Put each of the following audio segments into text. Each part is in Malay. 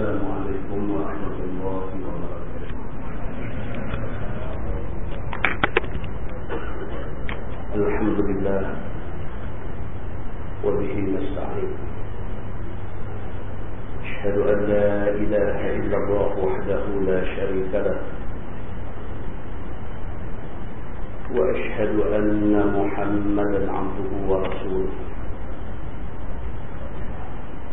السلام عليكم ورحمة الله وبركاته. الحمد لله وبه نستعين. أشهد أن لا إله إلا الله وحده لا شريك له. وأشهد أن محمدا عبده ورسوله.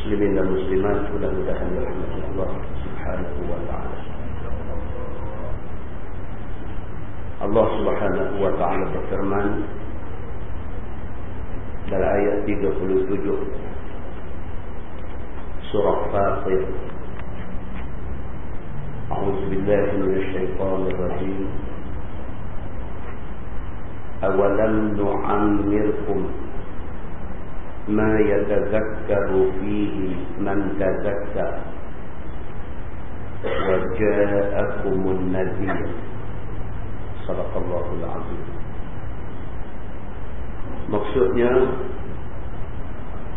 Muslimin dan muslimat mudah-mudahan dirahmati Allah Subhanahu wa taala. Allah Subhanahu wa taala berfirman dalam ayat 37 surah Fatir A'udzu billahi minasy syaithanir rajim Awalam nu'ammirkum ما يتذكر فيه من تذكر وجاءكم النذير صدق الله العظيم maksudnya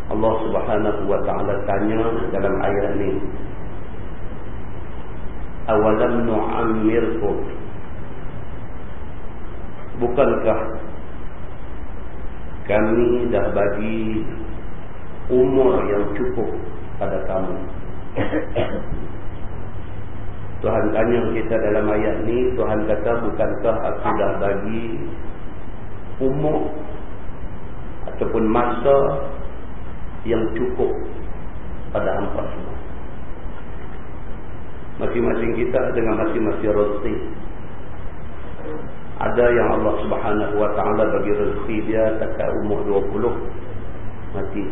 Allah Subhanahu wa taala tanya dalam ayat ini awalam nu'ammirkum bukankah kami dah bagi umur yang cukup pada kamu. Tuhan tanya kita dalam ayat ni, Tuhan kata bukankah aku dah bagi umur ataupun masa yang cukup pada hampa semua. Masing-masing kita dengan masing-masing rezeki. Ada yang Allah subhanahu wa ta'ala bagi rezeki dia dekat umur 20 mati.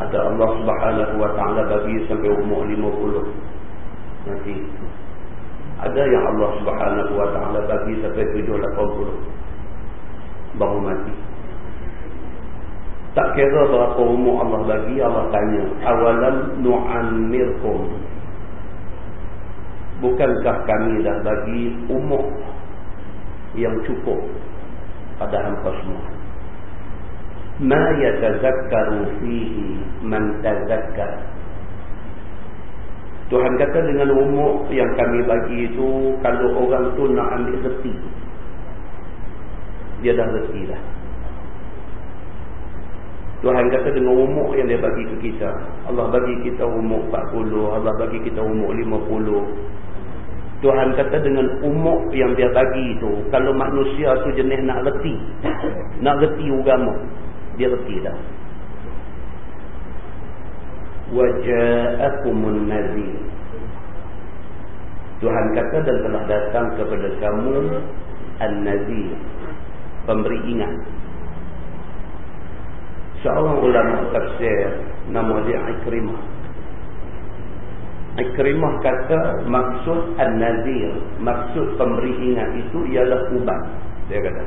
Ada Allah subhanahu wa ta'ala bagi sampai umur 50 mati. Ada yang Allah subhanahu wa ta'ala bagi sampai 7-80 baru mati. Tak kira berapa umur Allah bagi, Allah tanya. Awalam nu'ammirkum. Bukankah kami dah bagi umur yang cukup pada hampa semua. Ma yatazakkaru fihi man tazakkar. Tuhan kata dengan umur yang kami bagi itu kalau orang tu nak ambil reti dia dah reti dah. Tuhan kata dengan umur yang dia bagi ke kita. Allah bagi kita umur 40, Allah bagi kita umur 50. Tuhan kata dengan umur yang dia bagi itu, kalau manusia tu jenis nak reti, nak reti agama, dia reti dah. Waja'akumun nazir. Tuhan kata dan telah datang kepada kamu an-nazir, pemberi ingat. Seorang ulama tafsir nama dia Ikrimah Ikrimah kata maksud An-Nazir, maksud pemberi ingat itu ialah uban. Dia kata.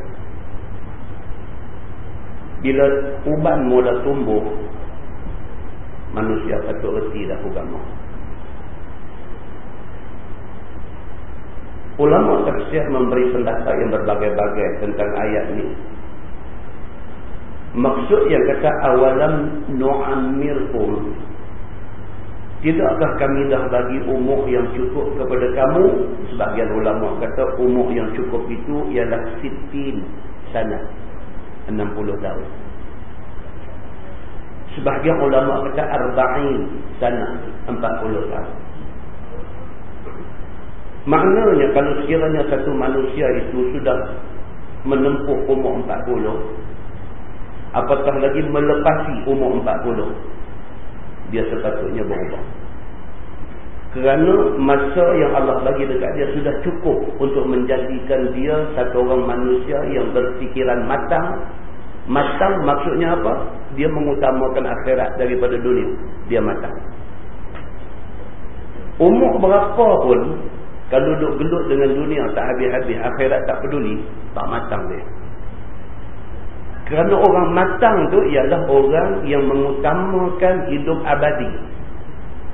Bila uban mula tumbuh, manusia patut reti dah agama. Ulama tafsir memberi pendapat yang berbagai-bagai tentang ayat ini. Maksud yang kata awalam nu'ammirkum Tidakkah kami dah bagi umur yang cukup kepada kamu? Sebagian ulama kata umur yang cukup itu ialah sitin sana. 60 tahun. Sebagian ulama kata arba'in sana. 40 tahun. Maknanya kalau sekiranya satu manusia itu sudah menempuh umur 40. Apatah lagi melepasi umur 40 dia sepatutnya berubah. Kerana masa yang Allah bagi dekat dia sudah cukup untuk menjadikan dia satu orang manusia yang berfikiran matang Matang maksudnya apa? Dia mengutamakan akhirat daripada dunia. Dia matang. Umur berapa pun, kalau duduk gelut dengan dunia tak habis-habis, akhirat tak peduli, tak matang dia. Kerana orang matang tu ialah orang yang mengutamakan hidup abadi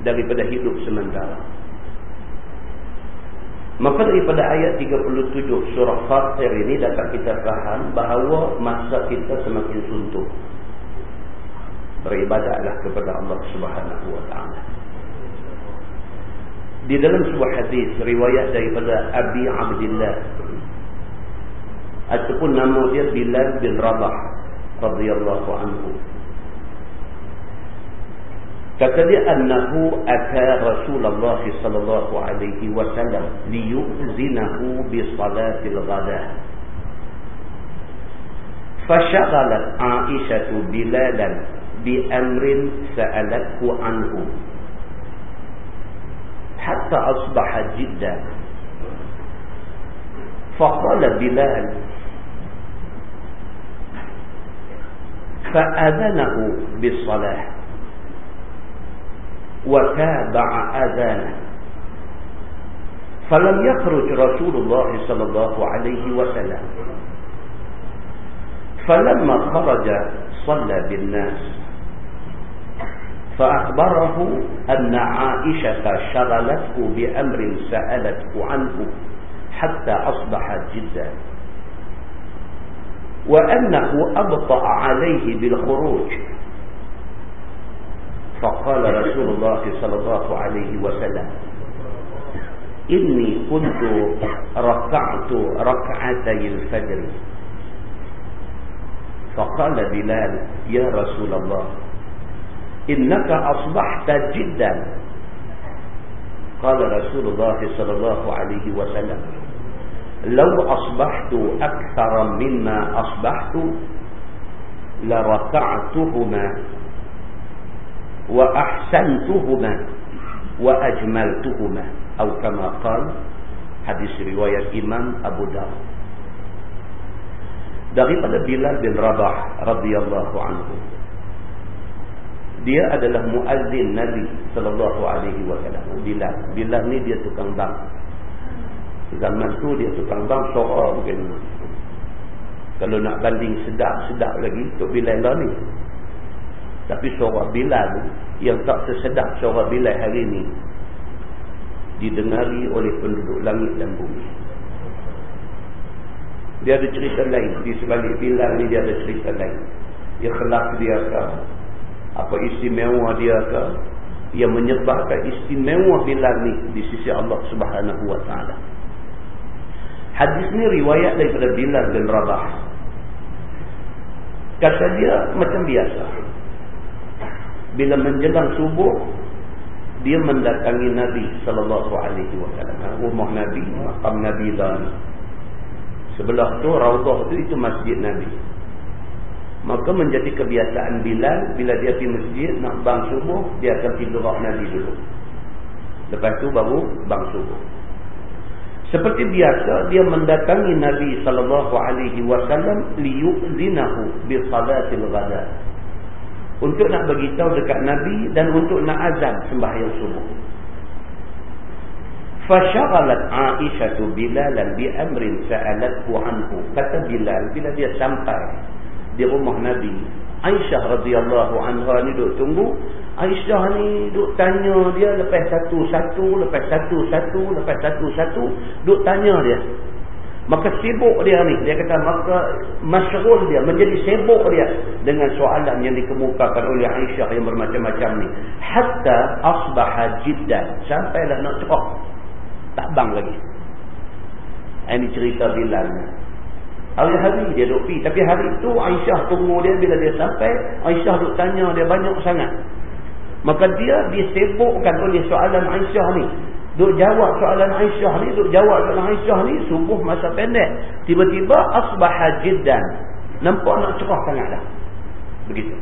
daripada hidup sementara. Maka daripada ayat 37 surah Fatir ini dapat kita faham bahawa masa kita semakin suntuk. Beribadatlah kepada Allah Subhanahu taala. Di dalam sebuah hadis riwayat daripada Abi Abdullah ataupun nama dia Bilal bin Rabah radhiyallahu anhu Kata dia annahu ata Rasulullah sallallahu alaihi wasallam liyuzinahu bi salatil ghadah. Fashaghalat Aisyah Bilalan bi amrin sa'alathu anhu. Hatta asbaha jiddan. Faqala Bilal bis salah. وتابع أذانه فلم يخرج رسول الله صلى الله عليه وسلم فلما خرج صلى بالناس فأخبره أن عائشة شغلته بأمر سألته عنه حتى أصبح جدا وأنه أبطأ عليه بالخروج. فقال رسول الله صلى الله عليه وسلم إني كنت ركعت ركعتي الفجر. فقال بلال يا رسول الله إنك أصبحت جدا. قال رسول الله صلى الله عليه وسلم لو أصبحت أكثر مما أصبحت ahsantuhuma wa ajmaltuhuma atau kama qala hadis riwayat Imam Abu Dawud daripada Bilal bin Rabah radhiyallahu anhu dia adalah muazzin Nabi sallallahu alaihi wasallam Bilal Bilal ni dia tukang bang zaman tu dia tukang bang seorang mungkin kalau nak banding sedap-sedap lagi Tok Bilal lah ni tapi suara Bilal yang tak sesedap suara Bilal hari ini didengari oleh penduduk langit dan bumi. Dia ada cerita lain di sebalik Bilal ni dia ada cerita lain. Ikhlas dia ke? Apa istimewa dia ke? Yang menyebabkan istimewa Bilal ni di sisi Allah Subhanahu Taala. Hadis ni riwayat daripada Bilal bin Rabah. Kata dia macam biasa. Bila menjelang subuh dia mendatangi Nabi sallallahu alaihi wasallam. Rumah Nabi makam Nabi dan sebelah tu raudhah tu itu masjid Nabi. Maka menjadi kebiasaan Bilal bila dia pergi masjid nak bang subuh dia akan gerak Nabi dulu. Lepas tu baru bang subuh seperti biasa dia mendatangi Nabi sallallahu alaihi wasallam liyu'zinahu bi salatil ghadab untuk nak beritahu dekat Nabi dan untuk nak azan sembahyang subuh. Fashaghalat Aisyah Bilalan bi amrin sa'alathu anhu. Kata Bilal bila dia sampai di rumah Nabi, Aisyah radhiyallahu anha ni duk tunggu. Aisyah ni duk tanya dia lepas satu-satu, lepas satu-satu, lepas satu-satu, duk tanya dia. Maka sibuk dia ni. Dia kata maka masyarul dia. Menjadi sibuk dia. Dengan soalan yang dikemukakan oleh Aisyah yang bermacam-macam ni. Hatta asbaha jiddan. Sampailah nak cerah. Tak bang lagi. Ini cerita Bilal. Hari-hari dia duk pergi. Tapi hari itu Aisyah tunggu dia. Bila dia sampai. Aisyah duk tanya dia banyak sangat. Maka dia disebukkan oleh soalan Aisyah ni. Duk jawab soalan Aisyah ni, duk jawab soalan Aisyah ni, sungguh masa pendek. Tiba-tiba asbaha jiddan. Nampak nak cerah sangat dah. Begitu.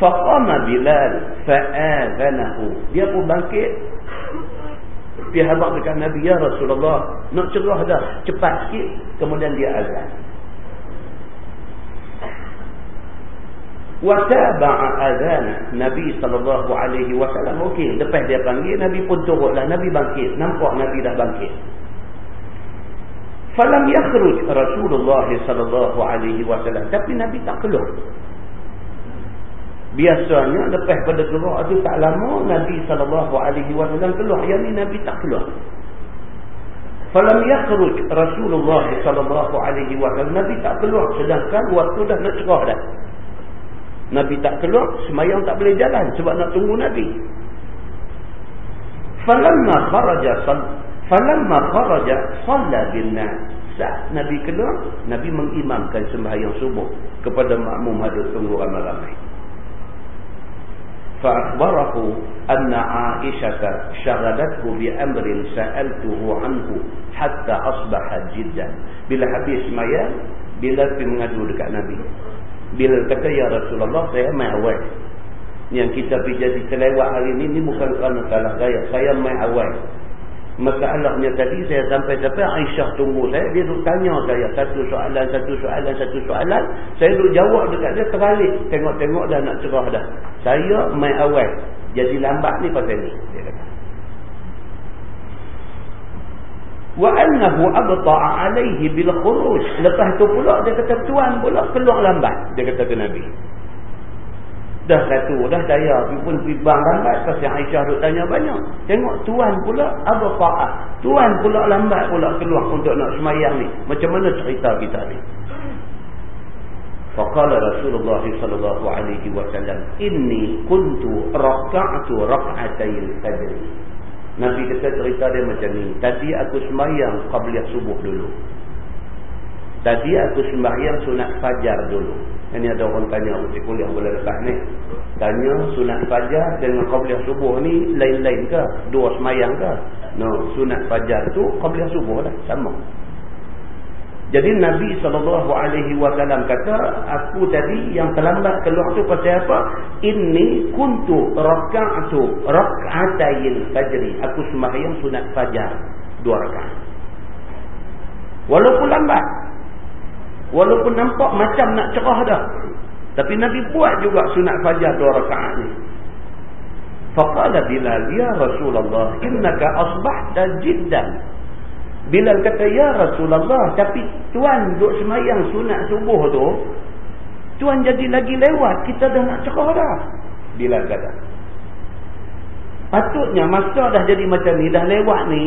Faqama Bilal fa'adhanahu. Dia pun bangkit. Pergi habaq dekat Nabi Ya Rasulullah Nak cerah dah Cepat sikit Kemudian dia azan. Wataba'a azan Nabi SAW Okey Lepas dia panggil Nabi pun turutlah. Nabi bangkit. Nampak Nabi dah bangkit. Falam yakhruj Rasulullah sallallahu alaihi wasallam. Tapi Nabi tak keluar. Biasanya lepas pada gerak itu tak lama Nabi sallallahu alaihi wasallam keluar. Yang ni Nabi tak keluar. Falam yakhruj Rasulullah sallallahu alaihi wasallam. Nabi tak keluar sedangkan waktu dah nak cerah dah. Nabi tak keluar, semayang tak boleh jalan sebab nak tunggu Nabi. Falamma kharaja falamma kharaja shalla bin Nabi keluar, Nabi mengimamkan sembahyang subuh kepada makmum ada tunggu ramai-ramai. فأخبره أن عائشة شغلته بأمر سألته عنه حتى أصبح جدا bila habis semayang bila pergi mengadu dekat Nabi bila kata ya Rasulullah saya main awal yang kita pergi jadi terlewat hari ini ni bukan kerana salah saya saya main awal masalahnya tadi saya sampai-sampai Aisyah tunggu saya dia duk tanya saya satu soalan satu soalan satu soalan. Saya duk jawab dekat dia terbalik. Tengok-tengok dah nak cerah dah. Saya main awal jadi lambat ni pasal ni. Dia kata. Abta'a alayhi bil khuruj. Lepas tu pula dia kata tuan pula keluar lambat dia kata ke nabi dah satu dah daya pun pibang lambat pasal Aisyah duk tanya banyak. Tengok tuan pula apa faat tuan pula lambat pula keluar untuk nak semayang ni. Macam mana cerita kita ni? Faqala Rasulullah sallallahu alaihi wasallam inni kuntu raka'tu rak'atayil fajr Nabi kata cerita dia macam ni. Tadi aku semayang qabliyah subuh dulu tadi aku sembahyang sunat fajar dulu ini ada orang tanya di kuliah boleh lepas ni. Tanya sunat fajar dengan qabliyah subuh ni lain-lain ke? Dua semayang ke? No, sunat fajar tu qabliyah subuh lah. Sama. Jadi Nabi SAW kata, aku tadi yang terlambat keluar tu pasal apa? Ini kuntu raka'atu raka'atayil fajri. Aku sembahyang sunat fajar. Dua rakaat. Walaupun lambat. Walaupun nampak macam nak cerah dah. Tapi Nabi buat juga sunat fajar dua rakaat ni. Faqala Bilal, Ya Rasulullah, innaka asbahta jiddan. Bilal kata, Ya Rasulullah, tapi Tuan duduk semayang sunat subuh tu, Tuan jadi lagi lewat, kita dah nak cerah dah. Bilal kata. Patutnya masa dah jadi macam ni, dah lewat ni,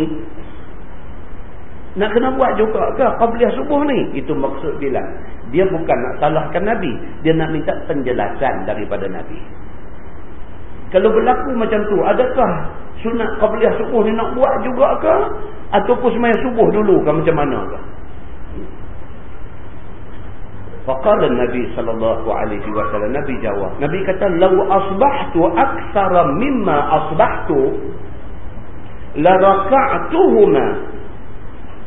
nak kena buat juga ke qabliyah subuh ni? Itu maksud bila. Dia bukan nak salahkan Nabi. Dia nak minta penjelasan daripada Nabi. Kalau berlaku macam tu, adakah sunat qabliyah subuh ni nak buat juga ke? Ataupun semayang subuh dulu ke macam mana ke? Faqala Nabi sallallahu alaihi wasallam Nabi jawab. Nabi kata, "Lau asbahtu aktsara mimma asbahtu la raka'tuhuma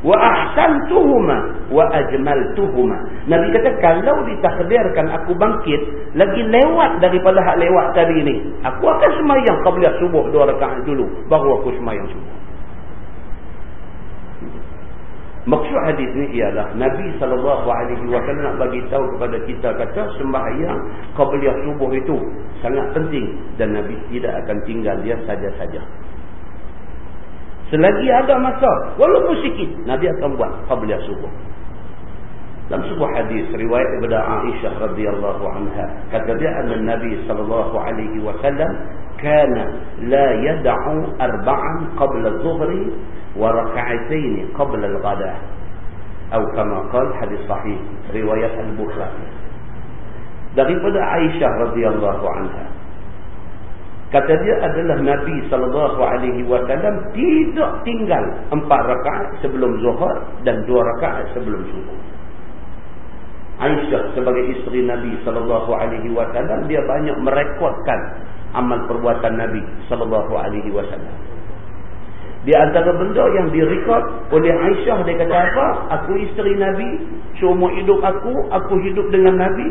wa ahsantuhuma wa ajmaltuhuma. Nabi kata kalau ditakdirkan aku bangkit lagi lewat daripada hak lewat tadi ni aku akan sembahyang qabliyah subuh dua rakaat dulu baru aku sembahyang subuh. Maksud hadis ni ialah nabi wasallam nak bagi tahu kepada kita kata sembahyang qabliyah subuh itu sangat penting dan nabi tidak akan tinggal dia saja-saja Selagi ada masa, walaupun sikit, Nabi akan buat qabliyah subuh. Dalam sebuah hadis riwayat daripada Aisyah radhiyallahu anha, kata dia anna Nabi sallallahu alaihi wasallam kana la yad'u arba'an qabla adh-dhuhri wa rak'atayn qabla al-ghada. Atau kama qala hadis sahih riwayat Al-Bukhari. Daripada Aisyah radhiyallahu anha, Kata dia adalah Nabi SAW tidak tinggal empat rakaat sebelum zuhur dan dua rakaat sebelum subuh. Aisyah sebagai isteri Nabi SAW dia banyak merekodkan amal perbuatan Nabi SAW. Di antara benda yang direkod oleh Aisyah dia kata apa? Aku isteri Nabi, seumur hidup aku, aku hidup dengan Nabi,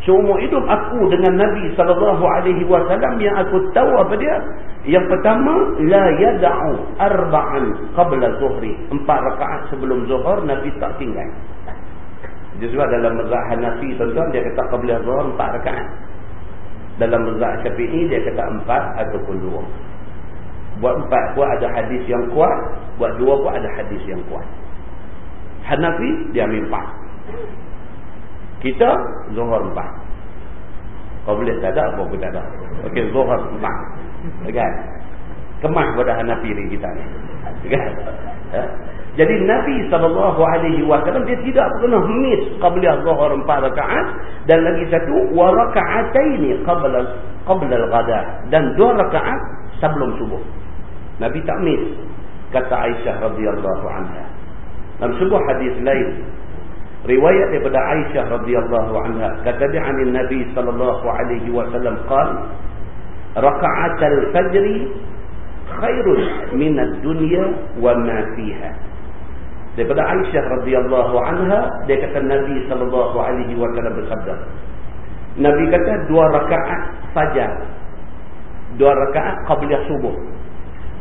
Seumur hidup aku dengan Nabi sallallahu alaihi wasallam yang aku tahu apa dia? Yang pertama, la yad'u arba'an qabla zuhri. Empat rakaat sebelum zuhur Nabi tak tinggal. Jadi dalam mazhab Hanafi tuan-tuan dia kata qabliyah zuhur empat rakaat. Dalam mazhab Syafi'i dia kata empat ataupun dua. Buat empat pun ada hadis yang kuat, buat dua pun ada hadis yang kuat. Hanafi dia ambil empat. Kita zuhur empat. Kau boleh tak ada apa pun tak ada. Okey zuhur empat. Kan? Kemah pada Hanafi ni kita ni. Kan? Ya? Jadi Nabi SAW dia tidak pernah miss qabliyah zuhur empat rakaat dan lagi satu wa raka'ataini qabla qabla al-ghada dan dua rakaat sebelum subuh. Nabi tak miss kata Aisyah radhiyallahu anha. Dalam sebuah hadis lain riwayat daripada Aisyah radhiyallahu anha kata dia anin Nabi sallallahu alaihi wasallam qala raka'at al-fajr khairun min ad-dunya wa ma fiha. Daripada Aisyah radhiyallahu anha dia kata Nabi sallallahu alaihi wasallam bersabda. Nabi kata dua rakaat fajar. Dua rakaat qabliyah subuh.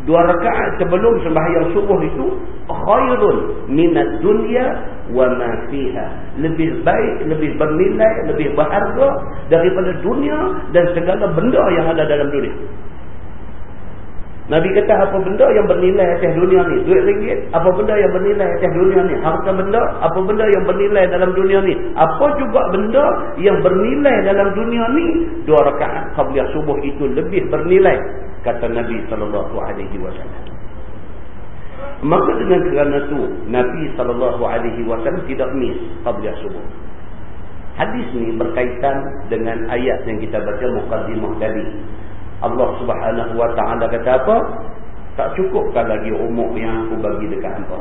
Dua rakaat sebelum sembahyang subuh itu khairun minad dunya wa ma fiha. Lebih baik, lebih bernilai, lebih berharga daripada dunia dan segala benda yang ada dalam dunia. Nabi kata apa benda yang bernilai atas dunia ni? Duit ringgit. Apa benda yang bernilai atas dunia ni? Harta benda. Apa benda yang bernilai dalam dunia ni? Apa juga benda yang bernilai dalam dunia ni? Dua rakaat qabliyah subuh itu lebih bernilai. Kata Nabi SAW. Maka dengan kerana itu, Nabi SAW tidak miss qabliyah subuh. Hadis ni berkaitan dengan ayat yang kita baca muqaddimah tadi. Allah subhanahu wa ta'ala kata apa? Tak cukupkan lagi umur yang aku bagi dekat hampa.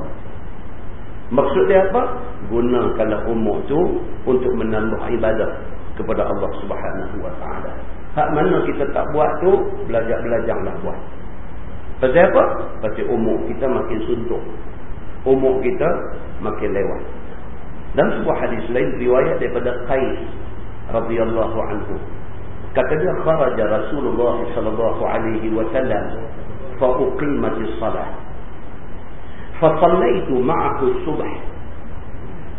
Maksud dia apa? Gunakanlah umur tu untuk menambah ibadah kepada Allah subhanahu wa ta'ala. Hak mana kita tak buat tu, belajar-belajarlah buat. Pasal apa? Pasal umur kita makin suntuk. Umur kita makin lewat. Dan sebuah hadis lain riwayat daripada Qais radhiyallahu anhu kata dia kharaja Rasulullah sallallahu alaihi wasallam fa uqimatis salah fa sallaitu ma'ahu subh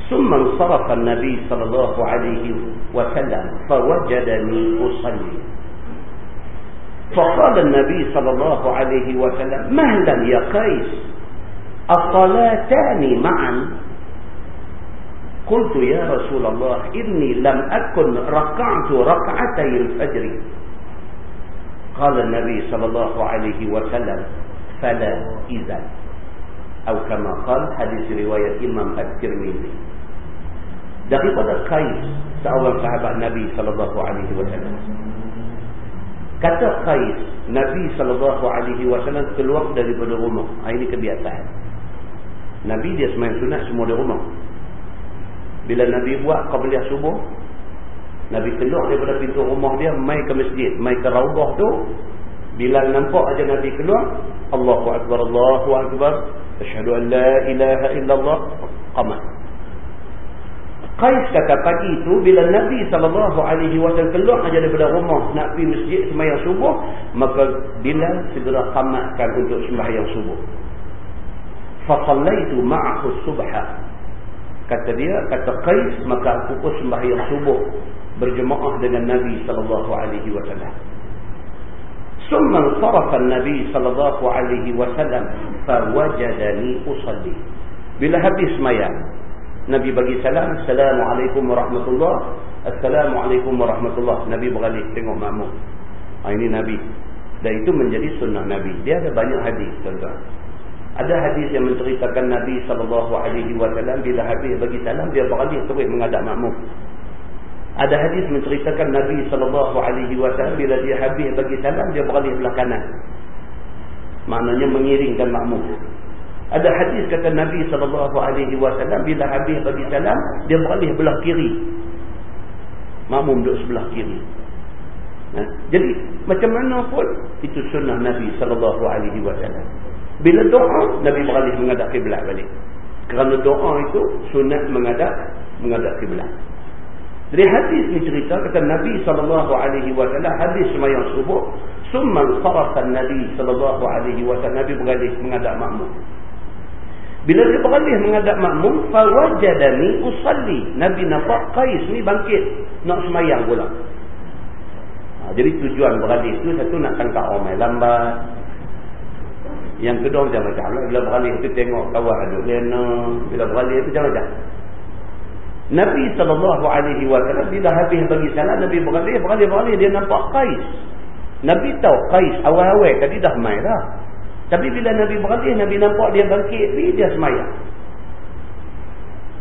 ثم انصرف النبي صلى الله عليه وسلم فوجدني أصلي. فقال النبي صلى الله عليه وسلم مهلا يا قيس؟ الصلاتان معا؟ قلت يا رسول الله إني لم أكن ركعت ركعتي الفجر. قال النبي صلى الله عليه وسلم فلا إذا أو كما قال حديث رواية إمام الترمذي. Daripada Qais seorang sahabat Nabi sallallahu alaihi wasallam. Kata Qais Nabi sallallahu alaihi wasallam keluar daripada rumah. Ini kebiasaan. Nabi dia sembahyang sunat semua di rumah. Bila Nabi buat qabliyah subuh Nabi keluar daripada pintu rumah dia mai ke masjid mai ke raubah tu bila nampak aja Nabi keluar Allahu akbar Allahu akbar asyhadu an la ilaha illallah qamat Qais kata pagi itu bila Nabi wasallam keluar aja daripada rumah nak pergi masjid sembahyang subuh maka Bilal segera qamatkan untuk sembahyang subuh. Fa sallaitu ma'ahu subha. Kata dia kata Qais maka aku pun sembahyang subuh berjemaah dengan Nabi wasallam. Summa sarafa nabi wasallam fawajadani usalli. Bila habis sembahyang Nabi bagi salam assalamualaikum warahmatullahi assalamualaikum warahmatullahi Nabi beralih tengok makmum ha, ini Nabi dan itu menjadi sunnah Nabi dia ada banyak hadis tuan-tuan ada hadis yang menceritakan Nabi SAW bila habis bagi salam dia beralih terus menghadap makmum. Ada hadis menceritakan Nabi SAW bila dia habis bagi salam dia beralih belah kanan. Maknanya mengiringkan makmum. Ada hadis kata Nabi SAW bila habis bagi salam dia beralih belah kiri. Makmum duduk sebelah kiri. Nah, jadi macam mana pun itu sunnah Nabi SAW. Bila doa, Nabi beralih menghadap kiblat balik. Kerana doa itu sunat menghadap menghadap kiblat. Jadi hadis ni cerita kata Nabi sallallahu alaihi wasallam hadis sembahyang subuh, summa sarafa Nabi sallallahu alaihi wasallam Nabi beralih menghadap makmum. Bila dia beralih menghadap makmum, fawajadani usalli. Nabi nampak Qais ni bangkit nak semayang pula. Ha, jadi tujuan beralih tu satu nak tangkap orang main lambat. Yang kedua macam-macam lah. Bila beralih tu tengok kawan duduk lena. Bila beralih tu macam-macam. Nabi SAW bila habis bagi salat, Nabi beralih, beralih, beralih. Dia nampak Qais. Nabi tahu Qais awal-awal tadi dah main dah. Tapi bila Nabi beralih, Nabi nampak dia bangkit, dia semayang.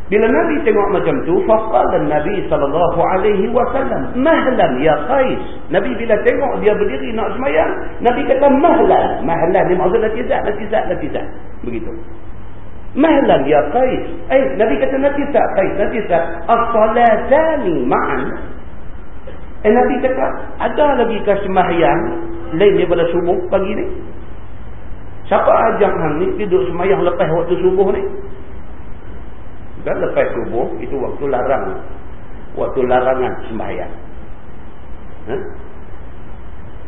Bila Nabi tengok macam tu, faqala Nabi sallallahu alaihi wasallam, "Mahlan ya Qais." Nabi bila tengok dia berdiri nak semayang, Nabi kata mahlan. Mahlan ni maksud natizat, natizat, natizat. Begitu. Mahlan ya Qais. Eh, Nabi kata natizat, Qais, natizat. As-salatani ma'an. Eh, Nabi kata, ada lagi ke semayang lain daripada subuh pagi ni? Siapa ajak hang ni duduk semayang lepas waktu subuh ni? Dan lepas subuh itu waktu larang. Waktu larangan sembahyang. Ha?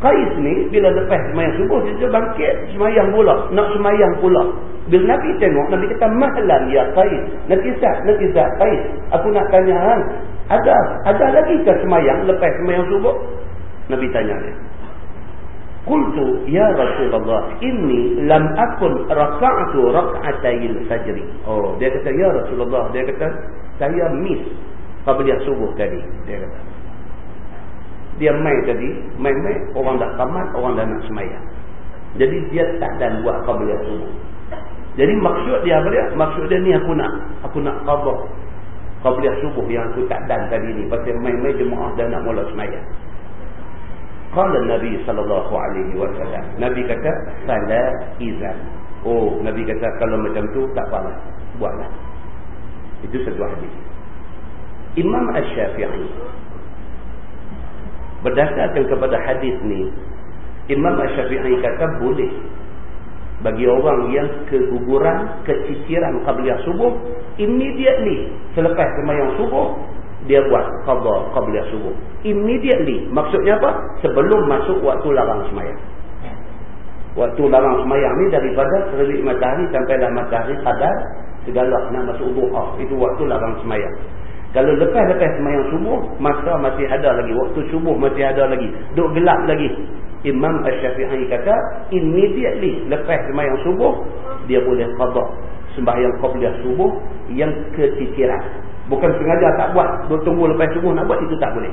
Kais ni bila lepas sembahyang subuh dia bangkit sembahyang pula, nak sembahyang pula. Bila Nabi tengok Nabi kata mahlan ya Kais. Nakisah, nakisah Kais. Aku nak tanya hang, ada ada lagi ke sembahyang lepas sembahyang subuh? Nabi tanya dia. Qultu ya Rasulullah inni lam akun raka'tu rak'atayil fajri. Oh, dia kata ya Rasulullah, dia kata saya miss qabliyah subuh tadi, dia kata. Dia main tadi, main-main orang dah tamat, orang dah nak sembahyang. Jadi dia tak dan buat qabliyah subuh. Jadi maksud dia apa dia? Maksud dia ni aku nak aku nak qada qabliyah subuh yang aku tak dan tadi ni pasal main-main jemaah dah nak mula sembahyang. Qala Nabi sallallahu alaihi wasallam. Nabi kata, "Fala izan." Oh, Nabi kata kalau macam tu tak apa Buatlah. Itu satu hadis. Imam Asy-Syafi'i berdasarkan kepada hadis ni, Imam Asy-Syafi'i kata boleh bagi orang yang keguguran, keciciran qabliyah subuh, immediately selepas sembahyang subuh dia buat qada qabliyah subuh. Immediately. Maksudnya apa? Sebelum masuk waktu larang semayang. Waktu larang semayang ni daripada terbit matahari sampai lah matahari qadar segala nak masuk duha itu waktu larang semayang. Kalau lepas-lepas semayang subuh masa masih ada lagi. Waktu subuh masih ada lagi. Duk gelap lagi. Imam Ash-Syafi'i kata immediately lepas semayang subuh dia boleh qada sembahyang qabliyah subuh yang keciciran Bukan sengaja tak buat. Duk tunggu lepas subuh nak buat itu tak boleh.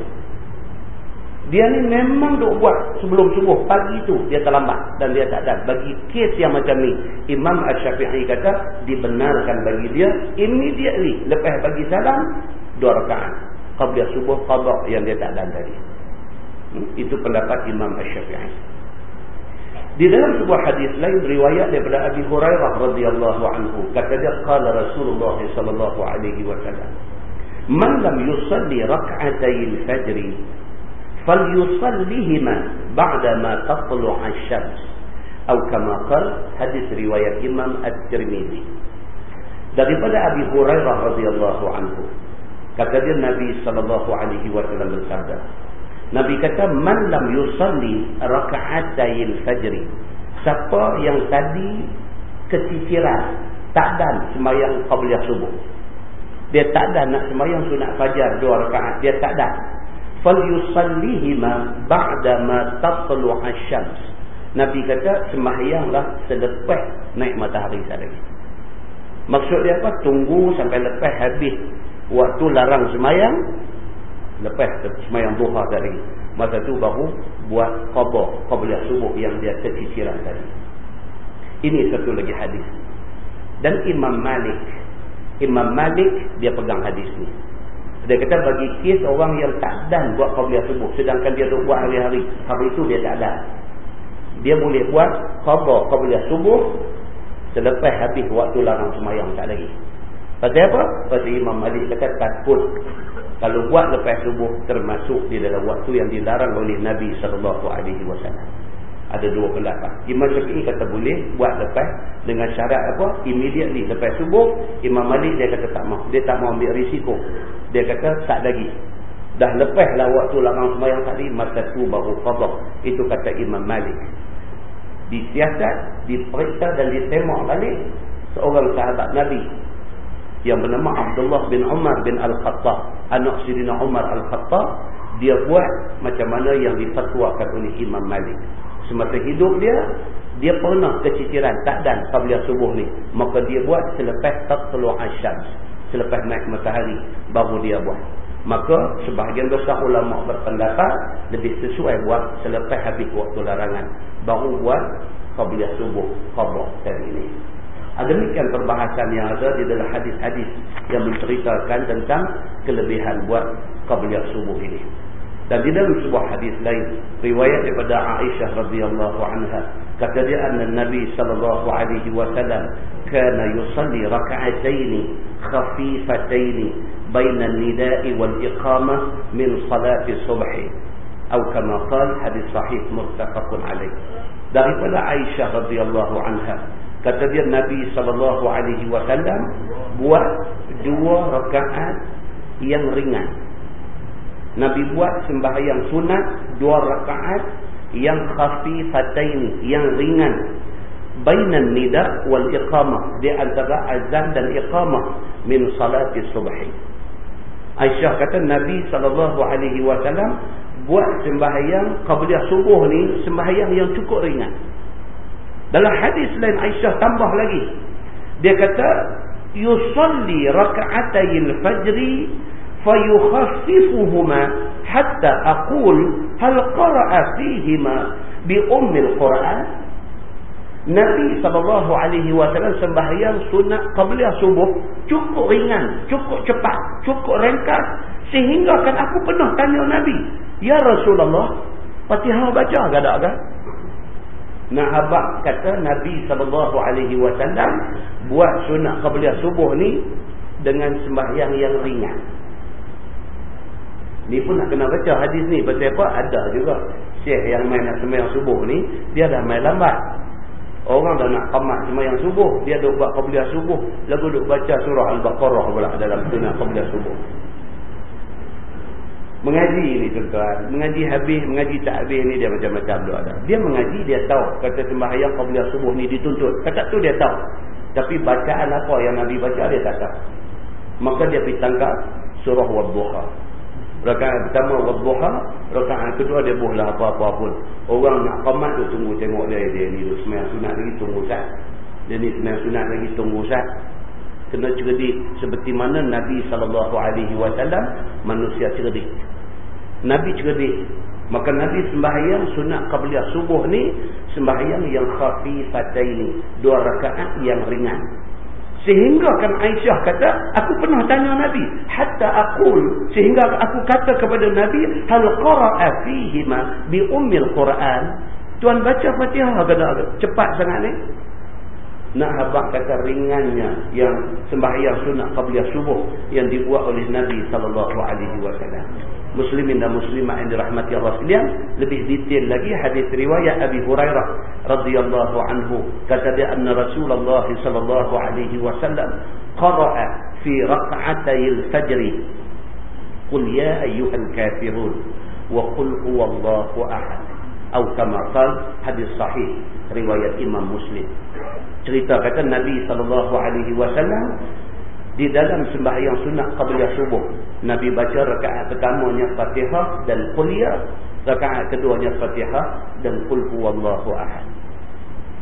Dia ni memang duk buat sebelum subuh. Pagi itu dia terlambat. Dan dia tak ada. Bagi kes yang macam ni. Imam Ash-Syafi'i kata. Dibenarkan bagi dia. Immediately. Lepas bagi salam. Dua rekaan. Qabliyah subuh. Qadak yang dia tak ada tadi. Hmm? Itu pendapat Imam Ash-Syafi'i. Di dalam sebuah hadis lain riwayat daripada Abi Hurairah radhiyallahu anhu kata dia qala Rasulullah sallallahu alaihi wasallam Man lam yusalli rak'atay al-fajr falyusallihima ba'da ma tatlu' asy-syams atau kama hadis riwayat Imam At-Tirmizi daripada Abi Hurairah radhiyallahu anhu kata dia Nabi sallallahu alaihi wasallam bersabda Nabi kata man lam yusalli raka'atayil fajri. Siapa yang tadi keciciran tak dan sembahyang qabliyah subuh. Dia tak ada nak sembahyang sunat fajar dua rakaat, dia tak ada. Yusallihima ba'da ma tatlu asy-syams. Nabi kata sembahyanglah selepas naik matahari sekali. Maksud dia apa? Tunggu sampai lepas habis waktu larang sembahyang lepas semayang duha tadi masa tu baru buat qada qabliyah subuh yang dia keciciran tadi ini satu lagi hadis dan Imam Malik Imam Malik dia pegang hadis ni dia kata bagi kes orang yang tak dan buat qabliyah subuh sedangkan dia tu buat hari-hari hari itu dia tak ada dia boleh buat qada qabliyah subuh selepas habis waktu larang semayang tak lagi Pasal apa? Pasal Imam Malik kata takut kalau buat lepas subuh termasuk di dalam waktu yang dilarang oleh Nabi sallallahu alaihi wasallam. Ada dua pendapat. Imam Syafi'i kata boleh buat lepas dengan syarat apa? Immediately lepas subuh, Imam Malik dia kata tak mau. Dia tak mau ambil risiko. Dia kata tak lagi. Dah lepaslah waktu larang sembahyang tadi, masa tu baru qada. Itu kata Imam Malik. Disiasat, diperiksa dan ditembak balik seorang sahabat Nabi yang bernama Abdullah bin Umar bin Al-Khattab anak Sidina Umar Al-Khattab dia buat macam mana yang difatwakan oleh Imam Malik semasa hidup dia dia pernah keciciran tak dan qabliyah subuh ni. Maka dia buat selepas tatlu asyams selepas naik matahari baru dia buat. Maka sebahagian besar ulama berpendapat lebih sesuai buat selepas habis waktu larangan baru buat qabliyah subuh qada kali ini. Ada demikian perbahasan yang ada di dalam hadis-hadis yang menceritakan tentang kelebihan buat qabliyah subuh ini dan di dalam sebuah hadis lain riwayat daripada Aisyah radhiyallahu anha kata dia anna Nabi sallallahu alaihi wasallam kana yusalli rak'atayn khafifatayn baina an-nida'i wal iqamah min salati subh atau kama qala hadis sahih muttafaqun alaih daripada Aisyah radhiyallahu anha kata dia Nabi sallallahu alaihi wasallam buat dua rakaat yang ringan Nabi buat sembahyang sunat dua rakaat yang khafifataini yang ringan. Bainan nida wal iqamah di antara azan dan iqamah min salati subhi. Aisyah kata Nabi wasallam buat sembahyang qabliyah subuh ni sembahyang yang cukup ringan. Dalam hadis lain Aisyah tambah lagi. Dia kata yusalli raka'atayil fajri فيخففهما حتى أقول هل قرأ فيهما بأم القرآن Nabi SAW sembahyang sunat qabliyah subuh cukup ringan, cukup cepat, cukup ringkas sehingga kan aku pernah tanya Nabi, "Ya Rasulullah, Fatihah baca ke tak ke?" Nah abang kata Nabi SAW buat sunat qabliyah subuh ni dengan sembahyang yang ringan. Ni pun nak kena baca hadis ni. Pasal apa? Ada juga. Syekh yang main nak semayang subuh ni. Dia dah main lambat. Orang dah nak qamat semayang subuh. Dia duk buat qabliyah subuh. Lagu duk baca surah Al-Baqarah pula dalam tunang qabliyah subuh. Mengaji ni tuan-tuan. Mengaji habis, mengaji tak habis ni dia macam-macam tu ada. Dia mengaji, dia tahu. Kata sembahyang qabliyah subuh ni dituntut. Kata tu dia tahu. Tapi bacaan apa yang Nabi baca dia tak tahu. Maka dia pergi tangkap surah Wadduha. Rakaat pertama wadduha, rakaat kedua dia bolehlah apa-apa pun. Orang nak qamat tu tunggu tengok dia dia ni sembahyang sunat lagi tunggu sat. Dia ni sembahyang sunat lagi tunggu sat. Kena cerdik seperti mana Nabi wasallam manusia cerdik. Nabi cerdik. Maka Nabi sembahyang sunat qabliyah subuh ni sembahyang yang khafifataini, dua rakaat yang ringan. Sehingga kan Aisyah kata, aku pernah tanya Nabi. Hatta akul. Sehingga aku kata kepada Nabi, Hal qara'a fihima bi ummil Quran. Tuan baca fatihah kata cepat sangat ni. Nak habak kata ringannya yang sembahyang sunat qabliyah subuh yang dibuat oleh Nabi SAW muslimin dan muslimat yang dirahmati Allah sekalian lebih detail lagi hadis riwayat Abi Hurairah radhiyallahu anhu kata dia anna Rasulullah sallallahu alaihi wasallam qara'a fi rak'atay al-fajr qul ya ayyuhal kafirun wa qul huwallahu ahad atau kama qal hadis sahih riwayat Imam Muslim cerita kata Nabi sallallahu alaihi wasallam di dalam sembahyang sunat qabliyah subuh Nabi baca rakaat pertamanya Fatihah dan Quliyah rakaat keduanya Fatihah dan Qul huwallahu ahad.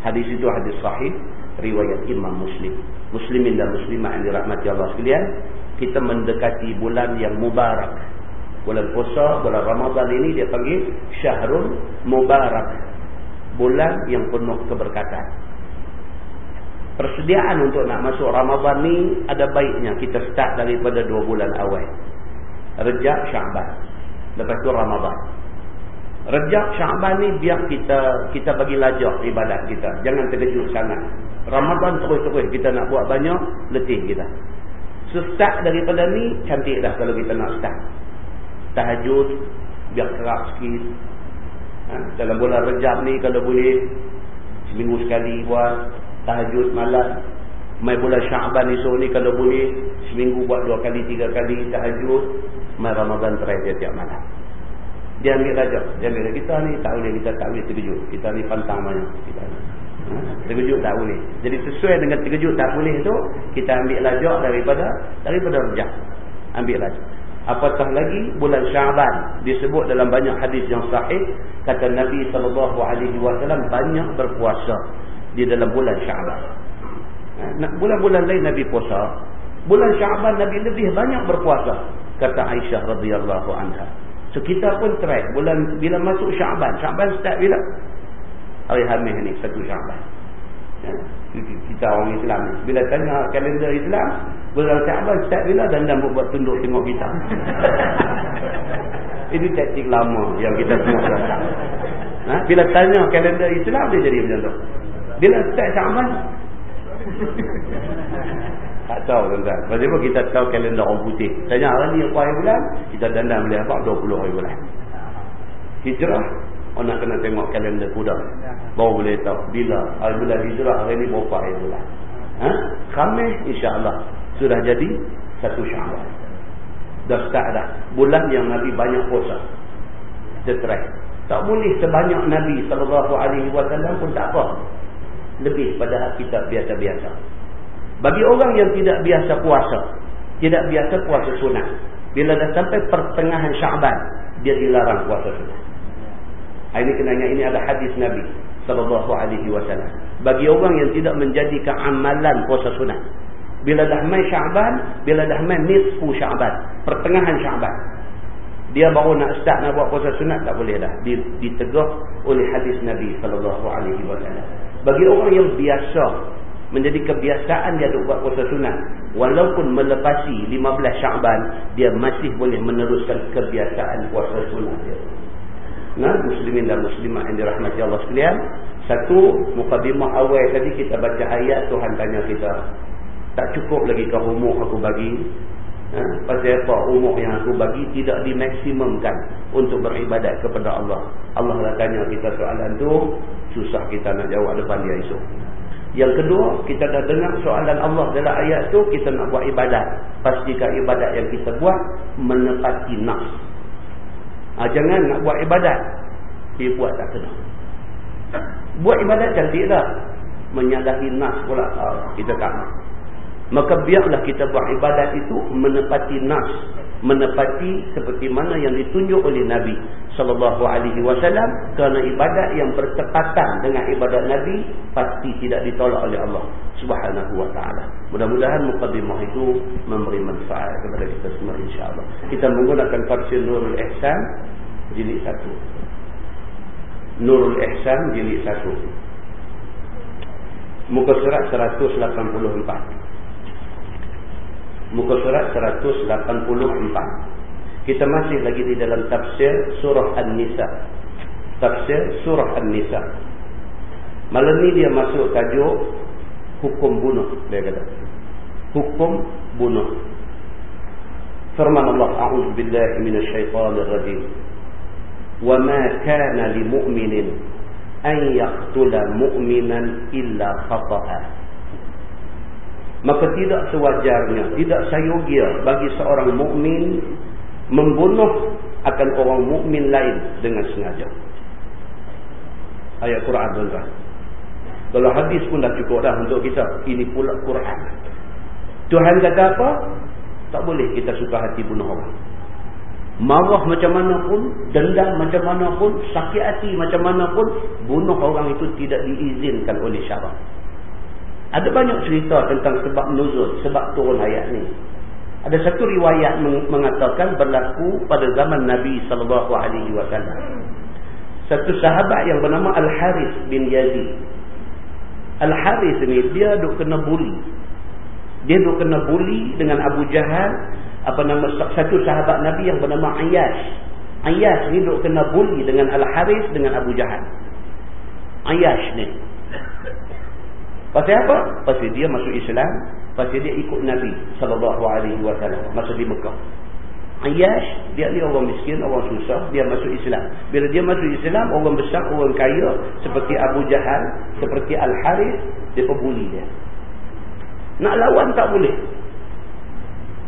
Hadis itu hadis sahih riwayat Imam Muslim. Muslimin dan muslimah yang dirahmati Allah sekalian kita mendekati bulan yang mubarak. Bulan puasa bulan Ramadan ini dia panggil syahrul mubarak. Bulan yang penuh keberkatan persediaan untuk nak masuk Ramadan ni ada baiknya kita start daripada dua bulan awal. Rejab Syaban. Lepas tu Ramadan. Rejab Syaban ni biar kita kita bagi lajak ibadat kita. Jangan terkejut sangat. Ramadan terus-terus kita nak buat banyak, letih kita. So start daripada ni cantik dah kalau kita nak start. Tahajud biar kerak sikit. Ha, dalam bulan Rejab ni kalau boleh seminggu sekali buat tahajud malam mai bulan Syaban esok ni kalau boleh seminggu buat dua kali tiga kali tahajud mai Ramadan terakhir tiap-tiap malam dia ambil raja dia ambil kita ni tak boleh kita tak boleh terkejut kita ni pantang banyak kita ni Ha? Terkejut tak boleh. Jadi sesuai dengan terkejut tak boleh tu, kita ambil lajak daripada daripada rejah. Ambil lajak. Apatah lagi bulan Syaban disebut dalam banyak hadis yang sahih kata Nabi wasallam banyak berpuasa di dalam bulan Syaban. Ha? Bulan-bulan lain Nabi puasa, bulan Syaban Nabi lebih banyak berpuasa kata Aisyah radhiyallahu anha. So kita pun try bulan bila masuk Syaban, Syaban start bila? Hari Khamis ni satu Syaban. Ya. Kita orang Islam ni. Bila tanya kalender Islam, bulan Syaban start bila dan buat tunduk tengok kita. Ini taktik lama yang kita semua. Ha? Bila tanya kalender Islam dia jadi macam tu. Bila start Syaban tak tahu tuan-tuan. Sebab kita tahu kalender orang putih. Tanya hari ni apa hari bulan? Kita dandang boleh apa? 20 hari bulan. Hijrah. Orang nak kena tengok kalender kuda. Baru boleh tahu. Bila hari bulan hijrah hari ni berapa hari bulan. Ha? Khamis insyaAllah. Sudah jadi satu syawal. Dah start dah. Bulan yang Nabi banyak puasa. Kita try. Tak boleh sebanyak Nabi SAW pun tak apa. Lebih pada kita biasa-biasa. Bagi orang yang tidak biasa puasa, tidak biasa puasa sunat, bila dah sampai pertengahan Syaban, dia dilarang puasa sunat. Ini kenanya ini ada hadis Nabi sallallahu alaihi wasallam. Bagi orang yang tidak menjadikan amalan puasa sunat, bila dah mai Syaban, bila dah mai nisfu Syaban, pertengahan Syaban, dia baru nak start nak buat puasa sunat tak boleh dah. Ditegah oleh hadis Nabi sallallahu alaihi wasallam. Bagi orang yang biasa menjadi kebiasaan dia untuk buat puasa sunat walaupun melepasi 15 Syaban dia masih boleh meneruskan kebiasaan puasa sunat dia. Nah muslimin dan muslimat yang dirahmati Allah sekalian satu mukadimah awal tadi kita baca ayat Tuhan tanya kita tak cukup lagi ke umur aku bagi ha? pasal apa umur yang aku bagi tidak dimaksimumkan untuk beribadat kepada Allah Allah dah tanya kita soalan tu susah kita nak jawab depan dia esok yang kedua, kita dah dengar soalan Allah dalam ayat tu, kita nak buat ibadat. Pastikan ibadat yang kita buat menepati nafs. Ha, jangan nak buat ibadat. Dia buat tak kena. Buat ibadat cantik tak? Menyalahi nafs pula. Ha, kita tak nak. Maka biarlah kita buat ibadat itu menepati nafs menepati seperti mana yang ditunjuk oleh Nabi sallallahu alaihi wasallam kerana ibadat yang bertepatan dengan ibadat Nabi pasti tidak ditolak oleh Allah Subhanahu wa taala. Mudah-mudahan mukadimah itu memberi manfaat kepada kita semua insya-Allah. Kita menggunakan tafsir Nurul Ihsan jilid 1. Nurul Ihsan jilid 1. Muka surat 184 muka surat 184 kita masih lagi di dalam tafsir surah An-Nisa. Tafsir surah An-Nisa. Malam ni dia masuk tajuk hukum bunuh dia kata. Hukum bunuh. Firman Allah a'udzu billahi minasyaitonir rajim wa ma kana lil mu'minin an yaqtula mu'minan illa khata'a maka tidak sewajarnya tidak sayogia bagi seorang mukmin membunuh akan orang mukmin lain dengan sengaja. Ayat Quran tuan kalau hadis pun dah cukup dah untuk kita ini pula Quran. Tuhan kata apa? Tak boleh kita suka hati bunuh orang. Marah macam mana pun dendam macam mana pun sakit hati macam mana pun bunuh orang itu tidak diizinkan oleh syarak ada banyak cerita tentang sebab nuzul, sebab turun ayat ni. Ada satu riwayat mengatakan berlaku pada zaman Nabi sallallahu alaihi wasallam. Satu sahabat yang bernama Al-Harith bin Yazid. Al-Harith ni dia duk kena buli. Dia duk kena buli dengan Abu Jahal, apa nama satu sahabat Nabi yang bernama Ayyash. Ayyash ni duk kena buli dengan Al-Harith dengan Abu Jahal. Ayyash ni Pasal apa? Pasal dia masuk Islam, pasal dia ikut Nabi sallallahu alaihi wasallam masa di Mekah. Ayash, dia ni orang miskin, orang susah, dia masuk Islam. Bila dia masuk Islam, orang besar, orang kaya seperti Abu Jahal, seperti Al-Harith, dia pebuli dia. Nak lawan tak boleh.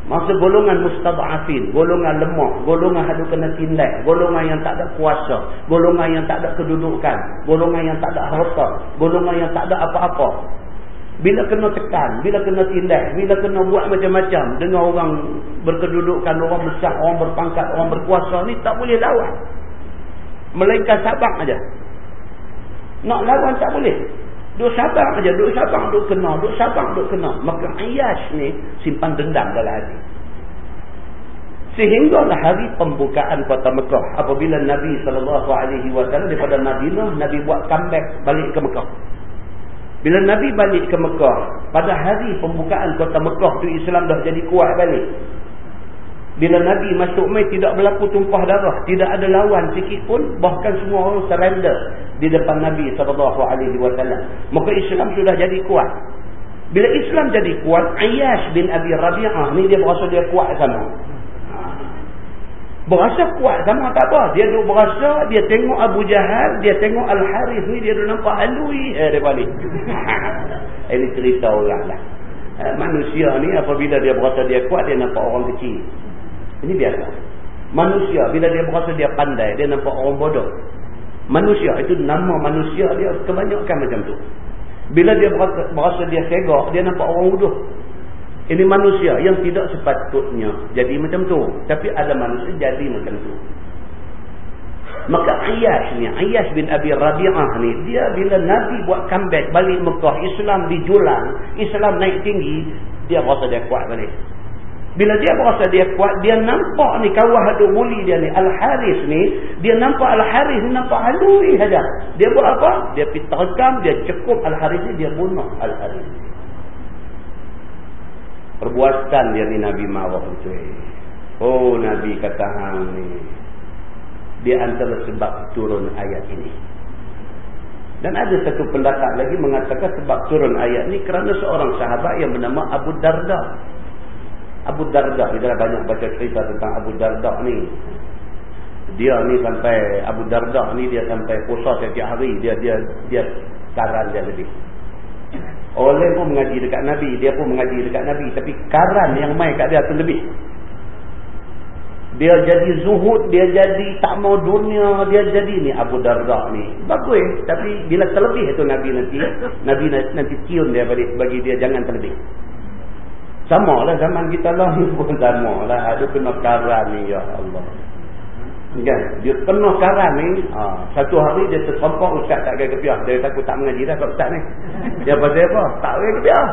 Masa golongan mustad'afin, golongan lemah, golongan hadu kena tindak, golongan yang tak ada kuasa, golongan yang tak ada kedudukan, golongan yang tak ada harta, golongan yang tak ada apa-apa. Bila kena tekan, bila kena tindak, bila kena buat macam-macam dengan orang berkedudukan, orang besar, orang berpangkat, orang berkuasa ni tak boleh lawan. Melainkan sabar aja. Nak lawan tak boleh. Duk sabar aja, duk sabar, duk kena, duk sabar, duk kena. Maka ayas ni simpan dendam dalam hati. Sehinggalah hari pembukaan kota Mekah. Apabila Nabi SAW daripada Madinah, Nabi buat comeback balik ke Mekah. Bila Nabi balik ke Mekah, pada hari pembukaan kota Mekah tu Islam dah jadi kuat balik. Bila Nabi masuk mai tidak berlaku tumpah darah, tidak ada lawan sikit pun, bahkan semua orang surrender di depan Nabi SAW. Maka Islam sudah jadi kuat. Bila Islam jadi kuat, Ayyash bin Abi Rabi'ah ni dia berasa dia kuat sama. Berasa kuat sama tak apa. Dia duduk berasa, dia tengok Abu Jahal, dia tengok Al-Harith ni, dia duduk nampak halui. Eh, dia balik. Ini cerita orang lah. Eh, manusia ni apabila dia berasa dia kuat, dia nampak orang kecil. Ini biasa. Manusia, bila dia berasa dia pandai, dia nampak orang bodoh. Manusia, itu nama manusia dia kebanyakan macam tu. Bila dia berasa, dia segak, dia nampak orang bodoh. Ini manusia yang tidak sepatutnya jadi macam tu. Tapi ada manusia jadi macam tu. Maka Ayyash ni, Ayyash bin Abi Rabi'ah ni, dia bila Nabi buat comeback balik Mekah, Islam dijulang, Islam naik tinggi, dia rasa dia kuat balik. Bila dia berasa dia kuat, dia nampak ni kawah haduk muli dia ni. Al-Haris ni, dia nampak Al-Haris ni nampak halui saja. Dia buat apa? Dia pergi terekam, dia cukup Al-Haris ni, dia bunuh Al-Haris ni. Perbuatan dia ni Nabi marah tu. Oh Nabi kata hang ni. Dia antara sebab turun ayat ini. Dan ada satu pendapat lagi mengatakan sebab turun ayat ni kerana seorang sahabat yang bernama Abu Darda. Abu Darda, kita dah banyak baca cerita tentang Abu Darda ni. Dia ni sampai Abu Darda ni dia sampai puasa setiap hari dia dia dia karan dia lebih. Oleh pun mengaji dekat Nabi, dia pun mengaji dekat Nabi, tapi karan yang mai kat dia tu lebih. Dia jadi zuhud, dia jadi tak mau dunia, dia jadi ni Abu Darda ni. Bagus, tapi bila terlebih tu Nabi nanti, Nabi nanti cium dia balik bagi dia jangan terlebih. Sama lah zaman kita lahir pun sama lah. Ada kena karan ni ya Allah. Kan? Dia penuh karan ni. Ha, satu hari dia tersampak ustaz tak gaya kepiah. Dia takut tak mengaji dah kat ustaz ni. Dia pasal apa? Tak gaya kepiah.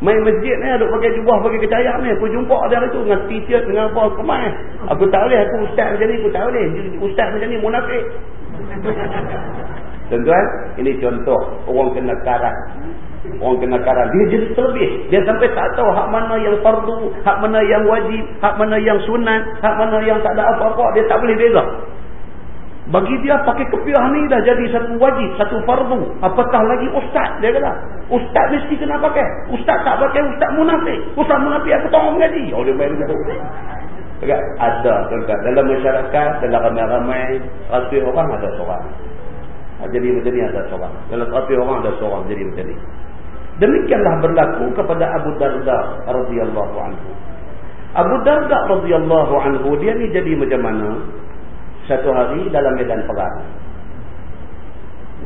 Main masjid ni ada pakai jubah pakai kecayah ni. Aku jumpa dia tu dengan t-shirt dengan apa kemai. Aku tak boleh. Aku ustaz macam ni. Aku tak boleh. Ustaz macam ni munafik. Tuan-tuan, ini contoh orang kena karat. Orang kena karat. Dia jadi terlebih. Dia sampai tak tahu hak mana yang fardu, hak mana yang wajib, hak mana yang sunat, hak mana yang tak ada apa-apa. Dia tak boleh beza. Bagi dia pakai kepiah ni dah jadi satu wajib, satu fardu. Apatah lagi ustaz, dia kata. Ustaz mesti kena pakai. Ustaz tak pakai, ustaz munafik. Ustaz munafik aku tahu mengaji. Oh, dia main begitu. Ada, tuan-tuan. Dalam masyarakat, dalam ramai-ramai, rasul orang ada seorang. Jadi macam ni ada seorang. Dalam rapi orang ada seorang jadi macam ni. Demikianlah berlaku kepada Abu Darda radhiyallahu anhu. Abu Darda radhiyallahu anhu dia ni jadi macam mana? Satu hari dalam medan perang.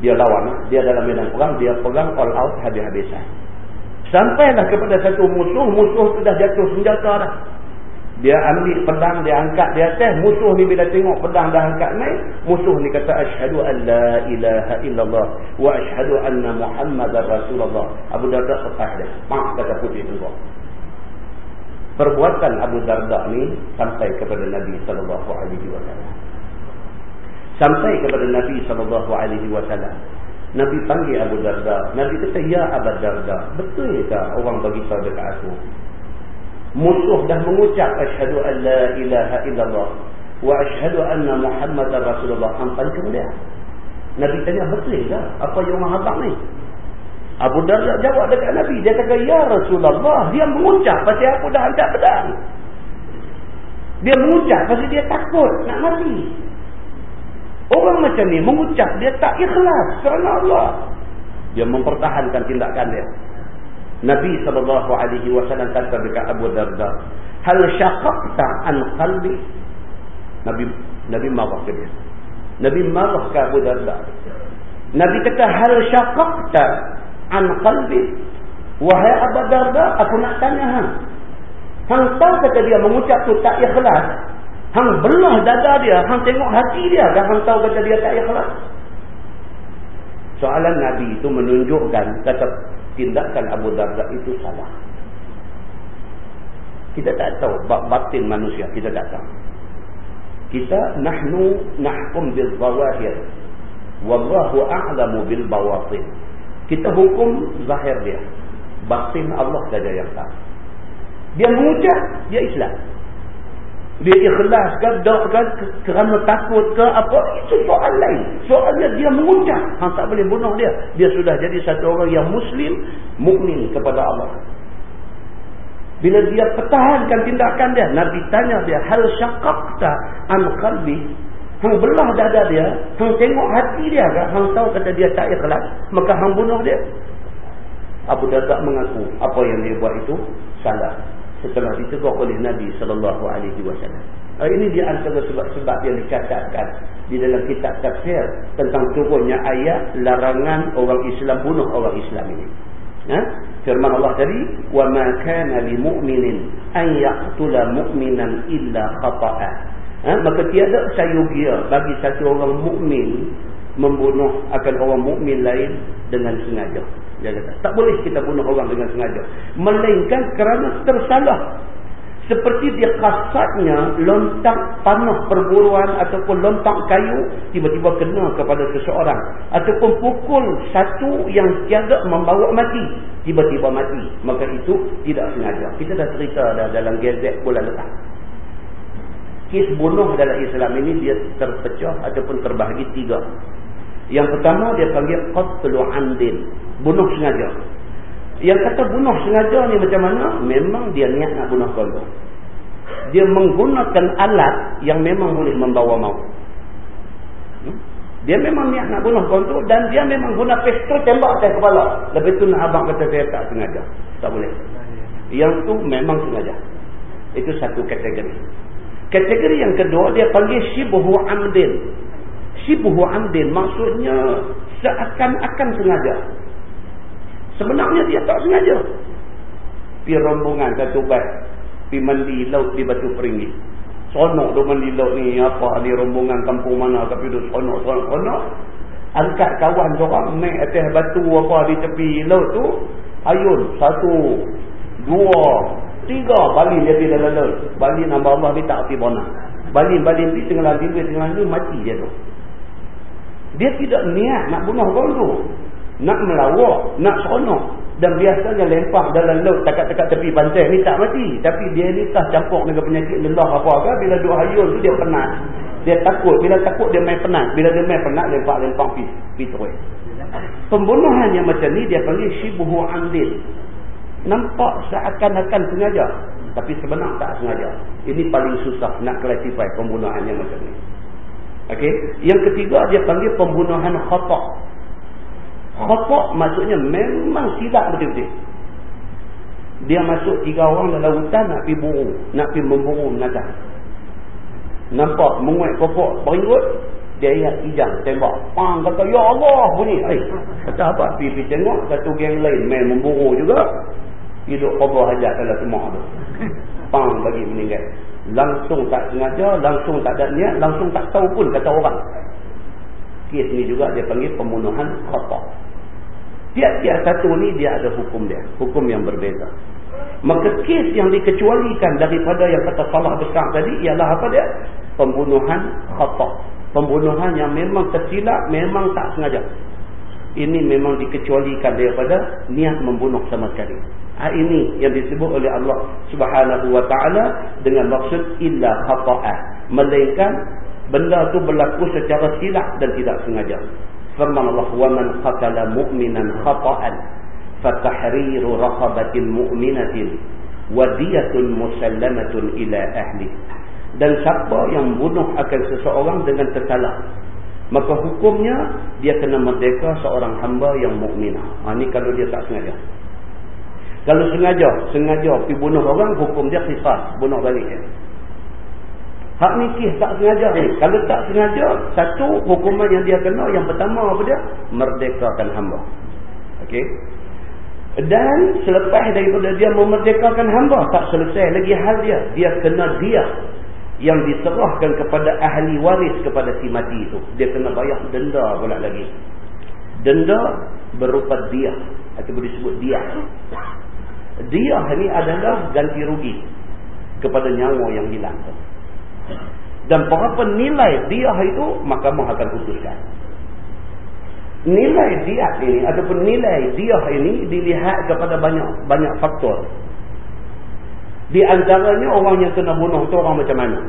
Dia lawan, dia dalam medan perang, dia pegang all out habis-habisan. Sampailah kepada satu musuh, musuh tu dah jatuh senjata dah. Dia ambil pedang, dia angkat di atas. Musuh ni bila tengok pedang dah angkat naik. Musuh ni kata, Ashadu an la ilaha illallah. Wa ashadu anna Muhammad Rasulullah. Abu Darda lepas dia. Mak kata putih tengok. Perbuatan Abu Darda ni sampai kepada Nabi SAW. Sampai kepada Nabi SAW. Nabi panggil Abu Darda. Nabi kata, Ya Abu Darda. Betul tak orang bagi tahu dekat aku? Musuh dah mengucap asyhadu an la ilaha illallah wa asyhadu anna muhammadar rasulullah. Sampai kemudian. Nabi tanya betul ke? Apa yang orang habaq ni? Abu Darda jawab dekat Nabi. Dia kata ya Rasulullah. Dia mengucap pasal aku dah angkat pedang. Dia mengucap pasal dia takut nak mati. Orang macam ni mengucap dia tak ikhlas. Kerana Allah. Dia mempertahankan tindakan dia Nabi SAW kata dekat Abu Darda, hal syaqaqta an qalbi? Nabi nabi marah ke dia? Nabi marah ke Abu Darda? Nabi kata hal syaqaqta an qalbi? Wahai Abu Darda aku nak tanya hang hang tahu kata dia mengucap tu tak ikhlas? Hang belah dada dia hang tengok hati dia dah hang tahu kata dia tak ikhlas? Soalan nabi itu menunjukkan kata tindakan Abu Darda itu salah. Kita tak tahu batin manusia kita tak tahu. Kita nahnu nahkum bil zawahir wallahu a'lamu bil bawatin kita hukum zahir dia. Batin Allah saja yang tahu. Dia mengucap dia Islam dia ikhlas ke tak ke kerana takut ke apa itu soal lain soalnya dia mengucap hang tak boleh bunuh dia dia sudah jadi satu orang yang muslim mukmin kepada Allah bila dia pertahankan tindakan dia, Nabi tanya dia, hal syaqaqta an qalbi? Hang belah dada dia, hang tengok hati dia ke? Hang tahu kata dia tak ikhlas, maka hang bunuh dia. Abu Darda mengaku apa yang dia buat itu salah. Setelah ditegur oleh Nabi sallallahu alaihi wasallam. Ini dia antara sebab-sebab yang dicatatkan di dalam kitab tafsir tentang turunnya ayat larangan orang Islam bunuh orang Islam ini. Ha? Firman Allah tadi, "Wa ma kana lil mu'minin an yaqtula mu'minan illa khata'a." Ha? maka tiada sayogia bagi satu orang mukmin membunuh akan orang mukmin lain dengan sengaja. Dia kata, tak boleh kita bunuh orang dengan sengaja, melainkan kerana tersalah seperti dia kasatnya lontak panah perburuan ataupun lontak kayu tiba-tiba kena kepada seseorang. Ataupun pukul satu yang tiada membawa mati. Tiba-tiba mati. Maka itu tidak sengaja. Kita dah cerita dah dalam gazet bulan lepas. Kes bunuh dalam Islam ini dia terpecah ataupun terbahagi tiga. Yang pertama dia panggil Qatlu Andin. Bunuh sengaja. Yang kata bunuh sengaja ni macam mana? Memang dia niat nak bunuh kau. Dia menggunakan alat yang memang boleh membawa maut. Hmm? Dia memang niat nak bunuh kau tu dan dia memang guna pistol tembak atas kepala. Lepas tu nak abang kata saya tak sengaja. Tak boleh. Yang tu memang sengaja. Itu satu kategori. Kategori yang kedua dia panggil shibuhu amdin. Shibuhu amdin maksudnya seakan-akan sengaja. Sebenarnya dia tak sengaja. Pergi rombongan satu bat. Pergi mandi laut di batu peringgi. Sonok tu mandi laut ni. Apa ni rombongan kampung mana. Tapi tu sonok, sonok. Angkat kawan seorang. Naik atas batu apa di tepi laut tu. Ayun. Satu. Dua. Tiga. Balik dia pergi dalam laut. Balik nama Allah ni tak pergi bonang. Balik-balik pergi tengah tinggi, tengah tinggi. Mati dia tu. Dia tidak niat nak bunuh kau tu. Nak melawak, nak seronok. Dan biasanya lempar dalam laut takat-takat tepi pantai ni tak mati. Tapi dia ni tak campur dengan penyakit lelah apa ke. Bila duk hayul tu dia penat. Dia takut. Bila takut dia main penat. Bila dia main penat lempar-lempar pergi pergi terus. Pembunuhan yang macam ni dia panggil syibuhu andil. Nampak seakan-akan sengaja. Tapi sebenar tak sengaja. Ini paling susah nak classify pembunuhan yang macam ni Okay. Yang ketiga dia panggil pembunuhan khotok. Khotok maksudnya memang silap betul-betul. Dia masuk tiga orang dalam hutan nak pergi buru. Nak pergi memburu menatang. Nampak menguat pokok beringut. Dia ingat hijang tembak. Pang kata ya Allah bunyi. Eh, kata apa? Pergi, pergi tengok satu geng lain main memburu juga. Hidup Allah hajat dalam semua tu. Pang bagi meninggal. Langsung tak sengaja, langsung tak ada niat, langsung tak tahu pun kata orang. Kes ni juga dia panggil pembunuhan khotok. Tiap-tiap satu ni dia ada hukum dia. Hukum yang berbeza. Maka kes yang dikecualikan daripada yang kata salah besar tadi ialah apa dia? Pembunuhan khatak. Pembunuhan yang memang tersilap, memang tak sengaja. Ini memang dikecualikan daripada niat membunuh sama sekali. Ha, ini yang disebut oleh Allah subhanahu wa ta'ala dengan maksud illa khata'ah. Melainkan benda tu berlaku secara silap dan tidak sengaja. Firman Allah qatala mu'minan khata'an fatahriru raqabatin mu'minatin wa diyatun musallamatun ila ahli. Dan siapa yang bunuh akan seseorang dengan tersalah maka hukumnya dia kena merdeka seorang hamba yang mukminah. Ha ni kalau dia tak sengaja Kalau sengaja, sengaja pergi bunuh orang, hukum dia kisah, bunuh balik. Hak nikih tak sengaja ni. Kalau tak sengaja, satu hukuman yang dia kena, yang pertama apa dia? Merdekakan hamba. Okey. Dan selepas daripada dia memerdekakan hamba, tak selesai lagi hal dia. Dia kena dia yang diserahkan kepada ahli waris kepada si mati itu. Dia kena bayar denda pula lagi. Denda berupa dia. Atau disebut dia. Dia ini adalah ganti rugi kepada nyawa yang hilang. Dan berapa nilai dia itu mahkamah akan putuskan. Nilai dia ini ataupun nilai dia ini dilihat kepada banyak banyak faktor. Di antaranya orang yang kena bunuh itu orang macam mana?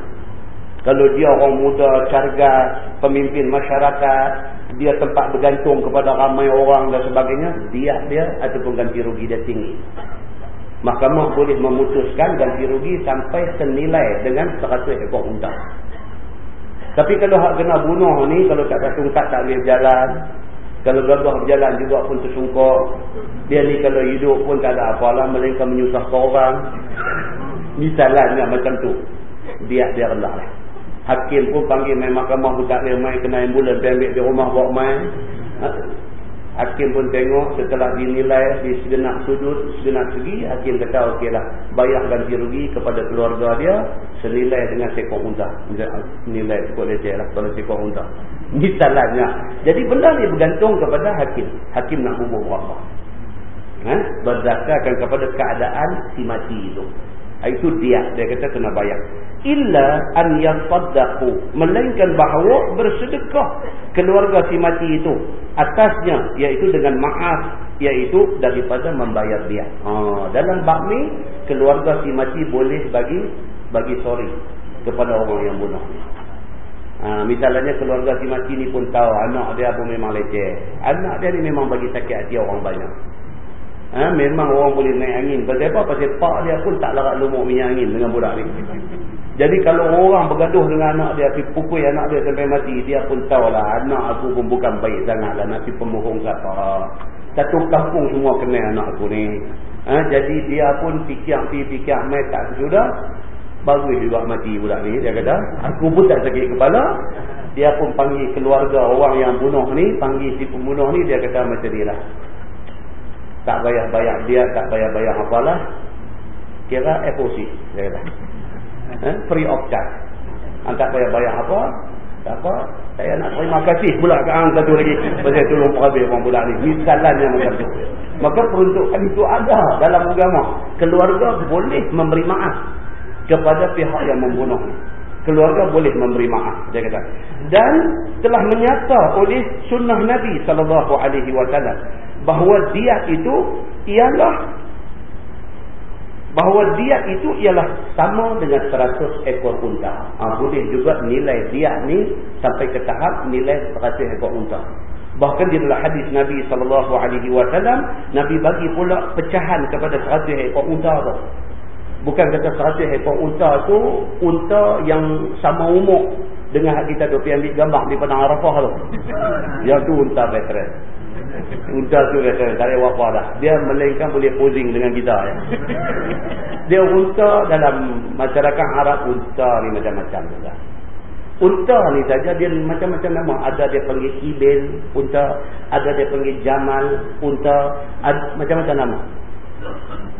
Kalau dia orang muda, cargas, pemimpin masyarakat, dia tempat bergantung kepada ramai orang dan sebagainya, dia dia ataupun ganti rugi dia tinggi. Mahkamah boleh memutuskan ganti rugi sampai senilai dengan 100 ekor unta. Tapi kalau hak kena bunuh ni, kalau tak ada tungkat tak boleh berjalan. Kalau gagah berjalan juga pun tersungkuk. Dia ni kalau hidup pun tak ada apalah, melainkan menyusahkan orang. Misalnya macam tu. Dia dia rendah lah. Hakim pun panggil main mahkamah pun tak boleh main, kena ambulan, ambil di rumah bawa main. Ha? Hakim pun tengok setelah dinilai di segenap sudut, segenap segi, Hakim kata okeylah bayar ganti rugi kepada keluarga dia senilai dengan sekor unta. Nilai cukup leceh lah kalau sekor unta. Misalnya. Jadi benda ni bergantung kepada Hakim. Hakim nak hubung berapa. Ha? Berdasarkan kepada keadaan si mati itu. Itu dia. Dia kata kena bayar. Illa an yasaddaqu. Melainkan bahawa bersedekah keluarga si mati itu atasnya iaitu dengan maaf iaitu daripada membayar dia. Ha dalam bab ni keluarga si mati boleh bagi bagi sorry kepada orang yang bunuh. Ha misalnya keluarga si mati ni pun tahu anak dia pun memang leceh. Anak dia ni memang bagi sakit hati orang banyak Ha, memang orang boleh naik angin. Pasal apa? Pasal pak dia pun tak larat lumuk minyak angin dengan budak ni. Jadi kalau orang bergaduh dengan anak dia, pergi pukul anak dia sampai mati, dia pun tahulah anak aku pun bukan baik sangat lah, nanti pemohon kata. Satu kampung semua kenal anak aku ni. Ha, jadi dia pun fikir pi fikir mai tak sudah bagus juga mati budak ni dia kata aku pun tak sakit kepala dia pun panggil keluarga orang yang bunuh ni panggil si pembunuh ni dia kata macam ni lah tak bayar-bayar dia tak bayar-bayar apalah kira FOC dia kata eh, free of charge. Anda payah bayar apa? Tak apa. Saya nak terima kasih pula ke ang satu lagi. Pasal tolong perhabis orang budak ni. Misalannya macam tu. Maka peruntukan itu ada dalam agama. Keluarga boleh memberi maaf kepada pihak yang membunuh. Keluarga boleh memberi maaf. Dia kata. Dan telah menyata oleh sunnah Nabi SAW. Bahawa dia itu ialah bahawa dia itu ialah sama dengan 100 ekor unta. Ha, boleh juga nilai dia ni sampai ke tahap nilai 100 ekor unta. Bahkan di dalam hadis Nabi SAW, Nabi bagi pula pecahan kepada 100 ekor unta tu. Bukan kata 100 ekor unta tu, unta yang sama umur dengan kita tu pergi ambil gambar di Padang Arafah tu. Yang tu unta veteran. Unta tu kata, tak ada apa dah. Dia melainkan boleh posing dengan kita. Ya. Dia unta dalam masyarakat Arab, unta ni macam-macam juga. Unta ni saja dia macam-macam nama. Ada dia panggil Ibil, unta. Ada dia panggil Jamal, unta. Macam-macam nama.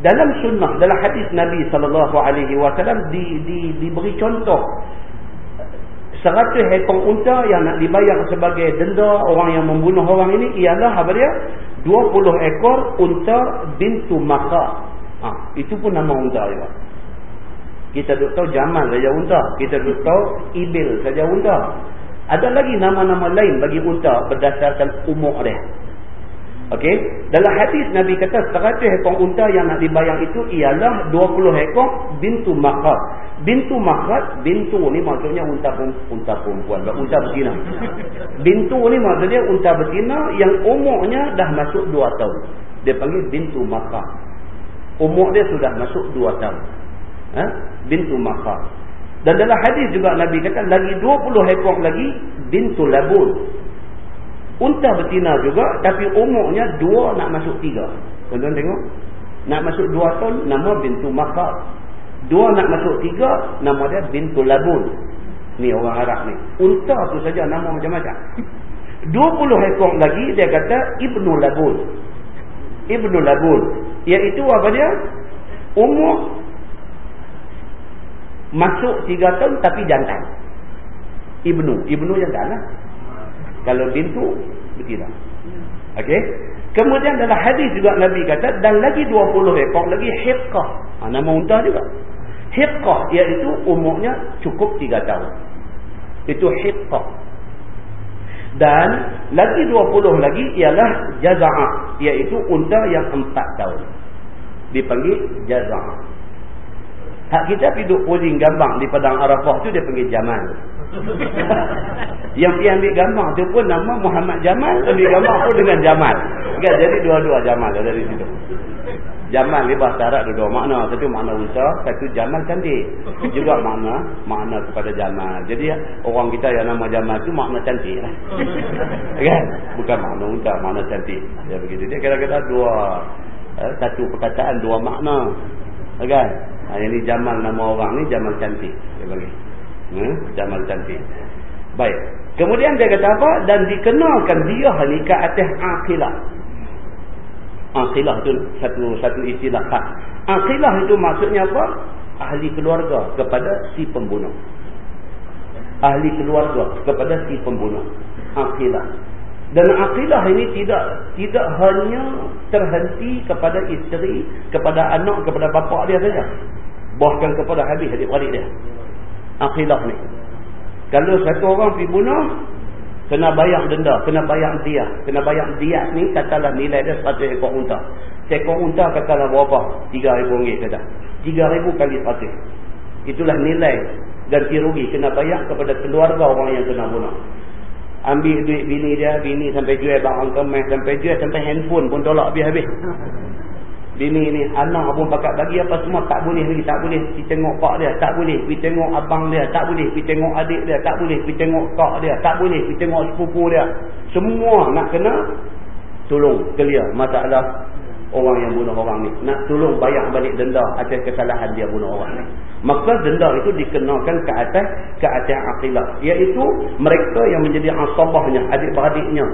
Dalam sunnah, dalam hadis Nabi SAW di, di, diberi contoh Seratus ekor unta yang nak dibayar sebagai denda orang yang membunuh orang ini ialah apa dia? Dua puluh ekor unta bintu maka. Ha, itu pun nama unta juga. Kita duk tahu jamal saja unta. Kita duk tahu ibil saja unta. Ada lagi nama-nama lain bagi unta berdasarkan umur dia. Okey, dalam hadis Nabi kata 100 ekor unta yang nak dibayar itu ialah 20 ekor bintu makhat. Bintu makhat, bintu ni maksudnya unta unta perempuan, unta betina. Bintu ni maksudnya unta betina yang umurnya dah masuk 2 tahun. Dia panggil bintu makhat. Umur dia sudah masuk 2 tahun. Ha? Bintu makhat. Dan dalam hadis juga Nabi kata lagi 20 ekor lagi bintu labun. Unta betina juga tapi umurnya dua nak masuk tiga. Tuan-tuan tengok. Nak masuk dua tahun, nama bintu Makkah. Dua nak masuk tiga, nama dia bintu Labun. Ni orang Arab ni. Unta tu saja nama macam-macam. Dua puluh ekor lagi dia kata Ibnu Labun. Ibnu Labun. Iaitu apa dia? Umur masuk tiga tahun tapi jantan. Ibnu. Ibnu jantan lah. Kalau bintu, betina. Okey. Kemudian dalam hadis juga Nabi kata dan lagi 20 ekor lagi hiqqah. Ha, nama unta juga. Hiqqah iaitu umurnya cukup 3 tahun. Itu hiqqah. Dan lagi 20 lagi ialah jaza'ah iaitu unta yang 4 tahun. Dipanggil jaza'ah. Hak kita pergi posing gambar di padang Arafah tu dia panggil Jamal. yang pergi ambil gambar tu pun nama Muhammad Jamal ambil gambar pun dengan Jamal. Kan jadi dua-dua Jamal dari situ. Jamal ni bahasa Arab dua-dua makna. Satu makna unta satu Jamal cantik. Juga makna makna kepada Jamal. Jadi orang kita yang nama Jamal tu makna cantik lah. Kan? Bukan makna unta makna cantik. Ya begitu. Dia kira-kira dua eh, satu perkataan dua makna. Kan? Ha, ini Jamal nama orang ni Jamal cantik dia bagi Hmm? Jamal cantik. Baik. Kemudian dia kata apa? Dan dikenalkan dia ni ke atas akilah. Akilah tu satu satu istilah khas. Akilah itu maksudnya apa? Ahli keluarga kepada si pembunuh. Ahli keluarga kepada si pembunuh. Akilah. Dan akilah ini tidak tidak hanya terhenti kepada isteri, kepada anak, kepada bapa dia saja. Bahkan kepada habis adik-beradik dia akidah ni. Kalau satu orang pergi bunuh, kena bayar denda, kena bayar dia. Kena bayar dia ni katalah nilai dia 100 ekor unta. Seekor unta katalah berapa? RM3,000 kata. RM3,000 kali 100. Itulah nilai ganti rugi kena bayar kepada keluarga orang yang kena bunuh. Ambil duit bini dia, bini sampai jual barang kemas, sampai jual sampai handphone pun tolak habis-habis. Bini ni anak pun pakat bagi apa semua tak boleh lagi tak boleh. Pergi tengok pak dia tak boleh. Pergi tengok abang dia tak boleh. Pergi tengok adik dia tak boleh. Pergi tengok kak dia tak boleh. Pergi tengok sepupu dia. Semua nak kena tolong clear masalah orang yang bunuh orang ni. Nak tolong bayar balik denda atas kesalahan dia bunuh orang ni. Maka denda itu dikenakan ke atas ke atas aqilah iaitu mereka yang menjadi asabahnya adik-beradiknya.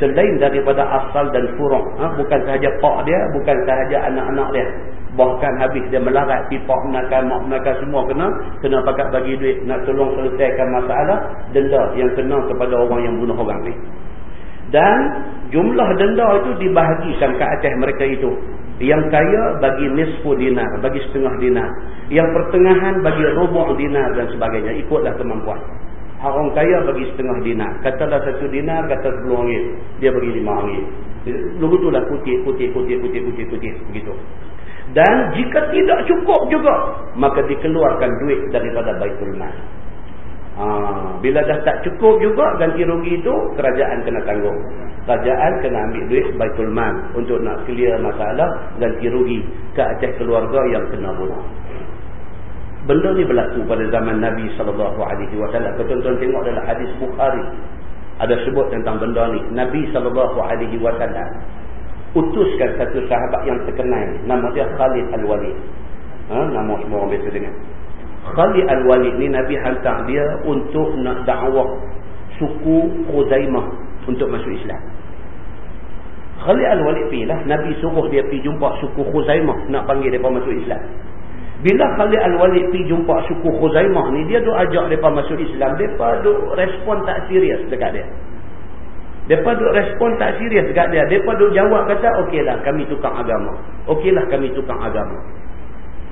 Selain daripada asal dan furuk. Ha? bukan sahaja pak dia bukan sahaja anak-anak dia. Bahkan habis dia melarat pipak menakan mak menakan semua kena kena pakat bagi duit. Nak tolong selesaikan masalah denda yang kena kepada orang yang bunuh orang ni dan jumlah denda itu dibahagikan ke atas mereka itu. Yang kaya bagi nisfu dinar, bagi setengah dinar. Yang pertengahan bagi rubuh dinar dan sebagainya. Ikutlah kemampuan. Orang kaya bagi setengah dinar. Katalah satu dinar, kata sepuluh ringgit. Dia bagi lima ringgit. Begitulah kutip, kutip, kutip, kutip, kutip, kutip. Begitu. Dan jika tidak cukup juga, maka dikeluarkan duit daripada baitul nas. Ha, bila dah tak cukup juga ganti rugi itu kerajaan kena tanggung. Kerajaan kena ambil duit baitul mal untuk nak clear masalah ganti rugi ke atas keluarga yang kena bunuh. Benda ni berlaku pada zaman Nabi sallallahu alaihi wasallam. Tuan-tuan tengok dalam hadis Bukhari ada sebut tentang benda ni. Nabi sallallahu alaihi wasallam utuskan satu sahabat yang terkenal nama dia Khalid Al-Walid. Ha, nama semua orang biasa dengar. Khalid Al-Walid ni Nabi hantar dia untuk nak dakwah suku Khuzaimah untuk masuk Islam. Khalid Al-Walid pergi lah. Nabi suruh dia pergi jumpa suku Khuzaimah nak panggil mereka masuk Islam. Bila Khalid Al-Walid pergi jumpa suku Khuzaimah ni, dia duk ajak mereka masuk Islam. Mereka duk respon tak serius dekat dia. Mereka duk respon tak serius dekat dia. Mereka duk jawab kata, okeylah kami tukang agama. Okeylah kami tukang agama.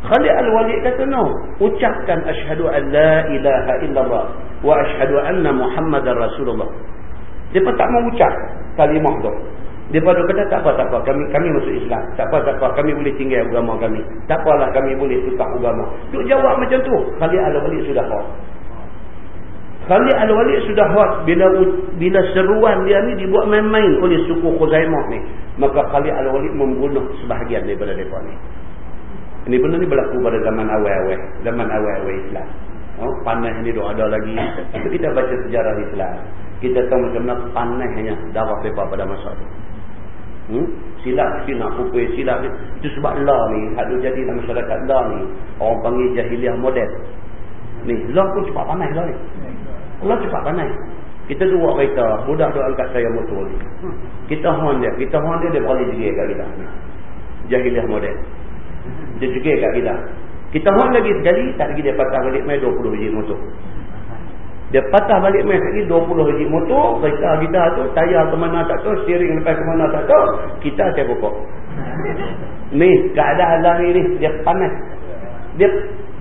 Khalid Al-Walid kata no. Ucapkan asyhadu an la ilaha illallah wa asyhadu anna Muhammadar Rasulullah. Pun tak mau ucap kalimah tu. Dia kata tak apa tak apa kami kami masuk Islam. Tak apa tak apa kami boleh tinggal agama kami. Tak apalah kami boleh tukar agama. Duk jawab macam tu. Khalid Al-Walid sudah hot. Khalid Al-Walid sudah hot bila bila seruan dia ni dibuat main-main oleh suku Khuzaimah ni. Maka Khalid Al-Walid membunuh sebahagian daripada mereka ni. Ini benda ni berlaku pada zaman awal-awal. Zaman awal-awal Islam. Oh, panas ni dok ada lagi. Itu kita baca sejarah Islam. Kita tahu macam mana panasnya darah mereka pada masa itu. Hmm? Silap mesti nak pukul silap. Itu sebab lah ni. Hak jadi dalam masyarakat lah ni. Orang panggil jahiliah model. Ni. Lah pun cepat panas lah ni. Allah cepat panas. Kita tu buat kereta. Budak tu angkat saya motor ni. Kita hon dia. Kita hon dia. Dia boleh jegir kat kita. Jahiliah model. Dia jegir kat kita. Kita hon lagi sekali. Tak lagi dia patah balik main 20 biji motor. Dia patah balik main lagi 20 biji motor. Kereta kita tu tayar ke mana tak tahu. Steering lepas ke mana tak tahu. Kita saya pokok. Ni keadaan lah ni. Dia panas. Dia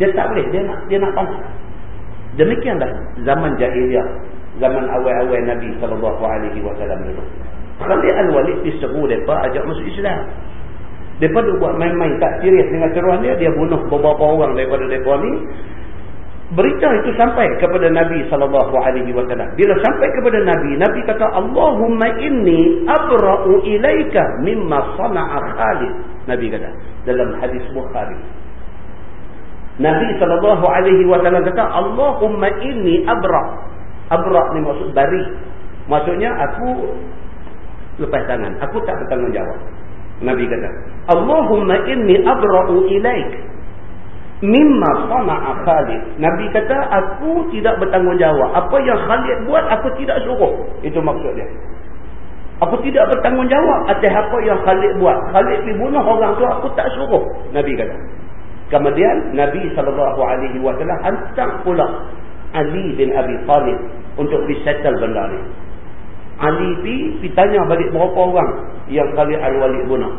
dia tak boleh. Dia nak dia nak panas. Demikianlah zaman jahiliah. Zaman awal-awal Nabi SAW dulu. Khalid al-Walid diseru mereka ajak masuk Islam. Mereka buat main-main tak serius dengan seruan dia. Dia bunuh beberapa orang daripada mereka ni berita itu sampai kepada Nabi wasallam. Bila sampai kepada Nabi, Nabi kata, "Allahumma inni abra'u ilaika mimma sana'a Khalid." Nabi kata dalam hadis Bukhari. Nabi wasallam kata, "Allahumma inni abra'." Abra' ni maksud bari. Maksudnya aku lepas tangan, aku tak bertanggungjawab. Nabi kata, "Allahumma inni abra'u ilaika mimma sana'a Khalid. Nabi kata aku tidak bertanggungjawab. Apa yang Khalid buat aku tidak suruh. Itu maksud dia. Aku tidak bertanggungjawab atas apa yang Khalid buat. Khalid pergi bunuh orang tu aku tak suruh. Nabi kata. Kemudian Nabi SAW hantar pula Ali bin Abi Talib untuk disettle benda ni. Ali pergi tanya balik berapa orang. Yang Khalid Al-Walid bunuh.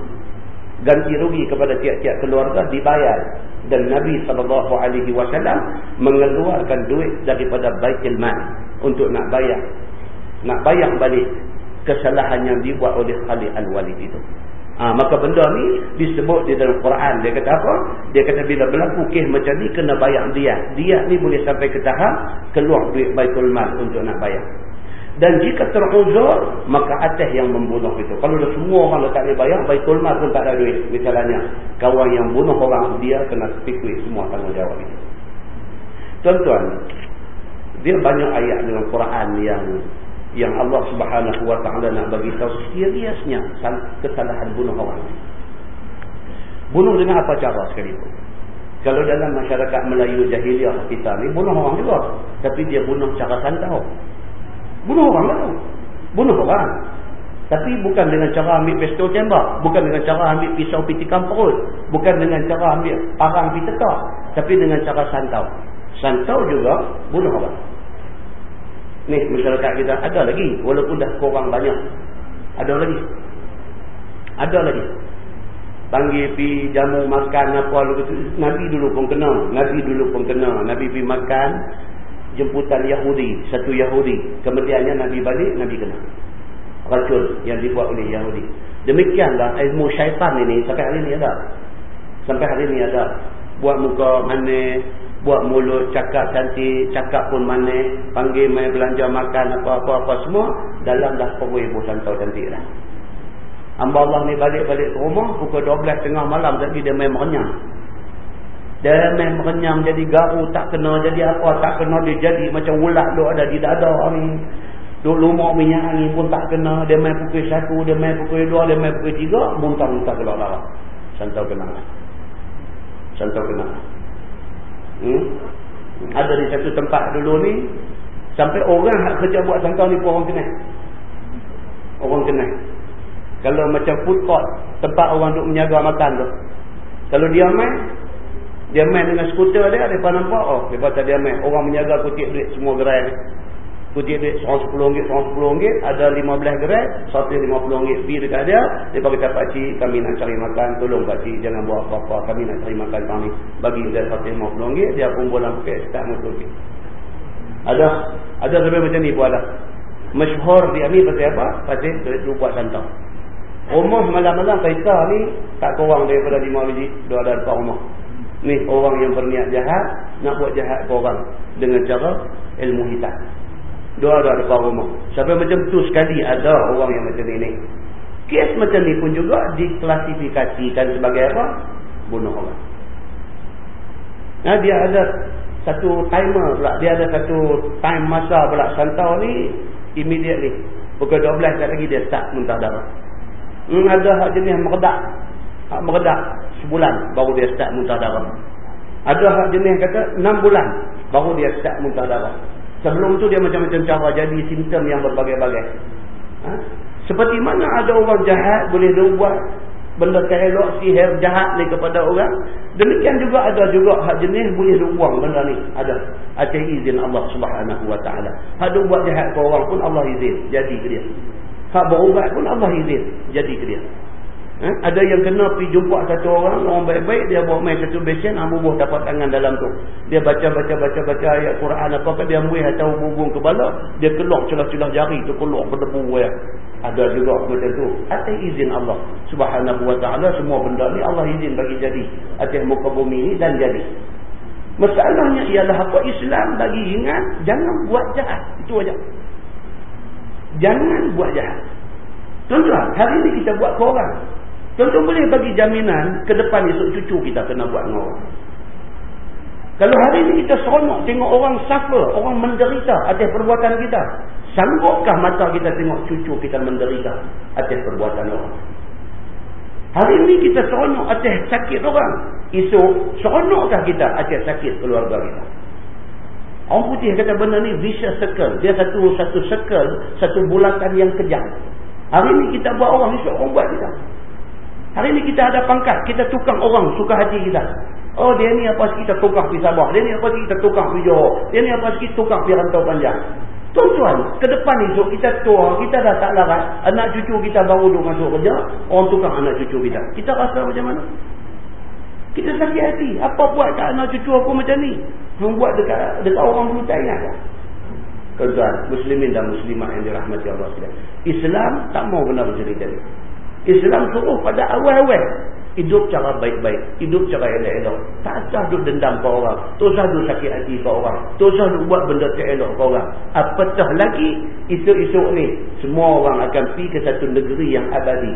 Ganti rugi kepada tiap-tiap keluarga dibayar. Dan Nabi SAW mengeluarkan duit daripada baitil mal untuk nak bayar. Nak bayar balik kesalahan yang dibuat oleh Khalid Al-Walid itu. Ha, maka benda ni disebut di dalam Quran. Dia kata apa? dia kata bila berlaku kes macam ni kena bayar dia. Dia ni boleh sampai ke tahap keluar duit baitul mal untuk nak bayar dan jika teruzur, maka atas yang membunuh itu. Kalau dah semua orang letak dia bayar, Baitul Mal pun tak ada duit. Misalnya, kawan yang bunuh orang, dia kena speak semua tanggungjawab itu. Tuan-tuan, dia banyak ayat dalam Quran yang yang Allah subhanahu wa ta'ala nak bagi tahu seriusnya kesalahan bunuh orang. Bunuh dengan apa cara sekalipun. Kalau dalam masyarakat Melayu jahiliah kita ni, bunuh orang juga. Tapi dia bunuh cara santau. Bunuh orang lah. Bunuh orang. Tapi bukan dengan cara ambil pistol tembak. Bukan dengan cara ambil pisau pitikan perut. Bukan dengan cara ambil parang pergi tekak. Tapi dengan cara santau. Santau juga bunuh orang. Ni masyarakat kita ada lagi. Walaupun dah kurang banyak. Ada lagi. Ada lagi. Panggil pi jamu makan apa Nabi dulu pun kena. Nabi dulu pun kena. Nabi pi makan jemputan Yahudi, satu Yahudi. Kemudiannya Nabi balik, Nabi kena. Racun yang dibuat oleh Yahudi. Demikianlah ilmu syaitan ini sampai hari ini ada. Sampai hari ini ada. Buat muka mana, buat mulut cakap cantik, cakap pun mana, panggil main belanja makan apa-apa-apa semua. Dalam dah perway ibu santau cantik lah. Amba Allah ni balik-balik ke rumah, pukul 12 tengah malam tadi dia main merenyang. Dia main merenyam jadi garu tak kena jadi apa tak kena dia jadi macam ulat tu ada di dada ni. Duk lumak minyak angin pun tak kena. Dia main pukul satu, dia main pukul dua, dia main pukul tiga. Muntah-muntah keluar darah. Santau kena. Santau kena. Hmm? Ada di satu tempat dulu ni. Sampai orang yang kerja buat santau ni pun orang kena. Orang kena. Kalau macam food court. Tempat orang duk menyaga makan tu. Kalau dia main. Dia main dengan skuter dia, dia nampak, oh, dia kata dia main. Orang menjaga kutip duit semua gerai. Kutip duit RM10, RM10, ada 15 gerai, satu RM50 fee dekat dia. Dia berkata, pakcik, kami nak cari makan, tolong pakcik, jangan buat apa-apa, kami nak cari makan kami. Bagi dia satu RM50, dia pun bolang pakai, start motor pergi. Ada, ada sampai macam ni pun ada. Masyhur dia ni pasal apa? Pasal dia buat santau. Rumah malam-malam kereta ni tak kurang daripada 5 biji, dua ada 4 rumah. Ni orang yang berniat jahat nak buat jahat ke orang dengan cara ilmu hitam. Dua ada depan rumah. Sampai macam tu sekali ada orang yang macam ini. Kes macam ni pun juga diklasifikasikan sebagai apa? Bunuh orang. Nah, dia ada satu timer pula. Dia ada satu time masa pula santau ni immediately. Pukul 12 tak lagi dia start muntah darah. Hmm, ada jenis meredak. Hak meredak sebulan baru dia start muntah darah. Ada hak jenis kata 6 bulan baru dia start muntah darah. Sebelum tu dia macam-macam cara jadi simptom yang berbagai-bagai. Ha? Seperti mana ada orang jahat boleh buat benda terelok sihir jahat ni kepada orang. Demikian juga ada juga hak jenis boleh buang benda ni. Ada. Atas izin Allah subhanahu wa ta'ala. Hak buat jahat ke orang pun Allah izin. Jadi ke dia. Hak berubat pun Allah izin. Jadi ke dia. Eh? Ada yang kena pergi jumpa satu orang, orang baik-baik, dia bawa main satu besen, amubuh dapat tangan dalam tu. Dia baca-baca-baca-baca ayat Quran, apakah dia ambil atau hubung kepala, dia keluar celah-celah jari tu keluar berdebu. Ya. Ada juga macam tu. Atas izin Allah subhanahu wa ta'ala, semua benda ni Allah izin bagi jadi. Atas muka bumi ni dan jadi. Masalahnya ialah apa Islam bagi ingat, jangan buat jahat. Itu aja. Jangan buat jahat. Tuan-tuan, hari ni kita buat ke Tentu boleh bagi jaminan ke depan esok cucu kita kena buat dengan orang. Kalau hari ini kita seronok tengok orang suffer, orang menderita atas perbuatan kita. Sanggupkah mata kita tengok cucu kita menderita atas perbuatan orang? Hari ini kita seronok atas sakit orang. Esok seronokkah kita atas sakit keluarga kita? Orang putih kata benda ni vicious circle. Dia satu satu circle, satu bulatan yang kejam. Hari ini kita buat orang, esok orang buat kita. Hari ni kita ada pangkat, kita tukang orang suka hati kita. Oh dia ni apa sikit kita tukang pergi Sabah. Dia ni apa sikit kita tukang pergi Johor. Dia ni apa sikit tukang pergi rantau panjang. Tuan-tuan, ke depan esok kita tua, kita dah tak larat. Anak cucu kita baru duduk masuk kerja, orang tukang anak cucu kita. Kita rasa macam mana? Kita sakit hati. Apa buat kat anak cucu aku macam ni? Membuat dekat, dekat orang dulu tak ingat kan? Tuan-tuan, muslimin dan muslimah yang dirahmati Allah SWT. Islam tak mau benar macam ni. Islam suruh pada awal-awal hidup cara baik-baik, hidup cara elok-elok. Tak usah duk dendam ke orang, tak usah duk sakit hati ke orang, tak usah duk buat benda tak elok ke orang. Apatah lagi esok-esok ni semua orang akan pergi ke satu negeri yang abadi,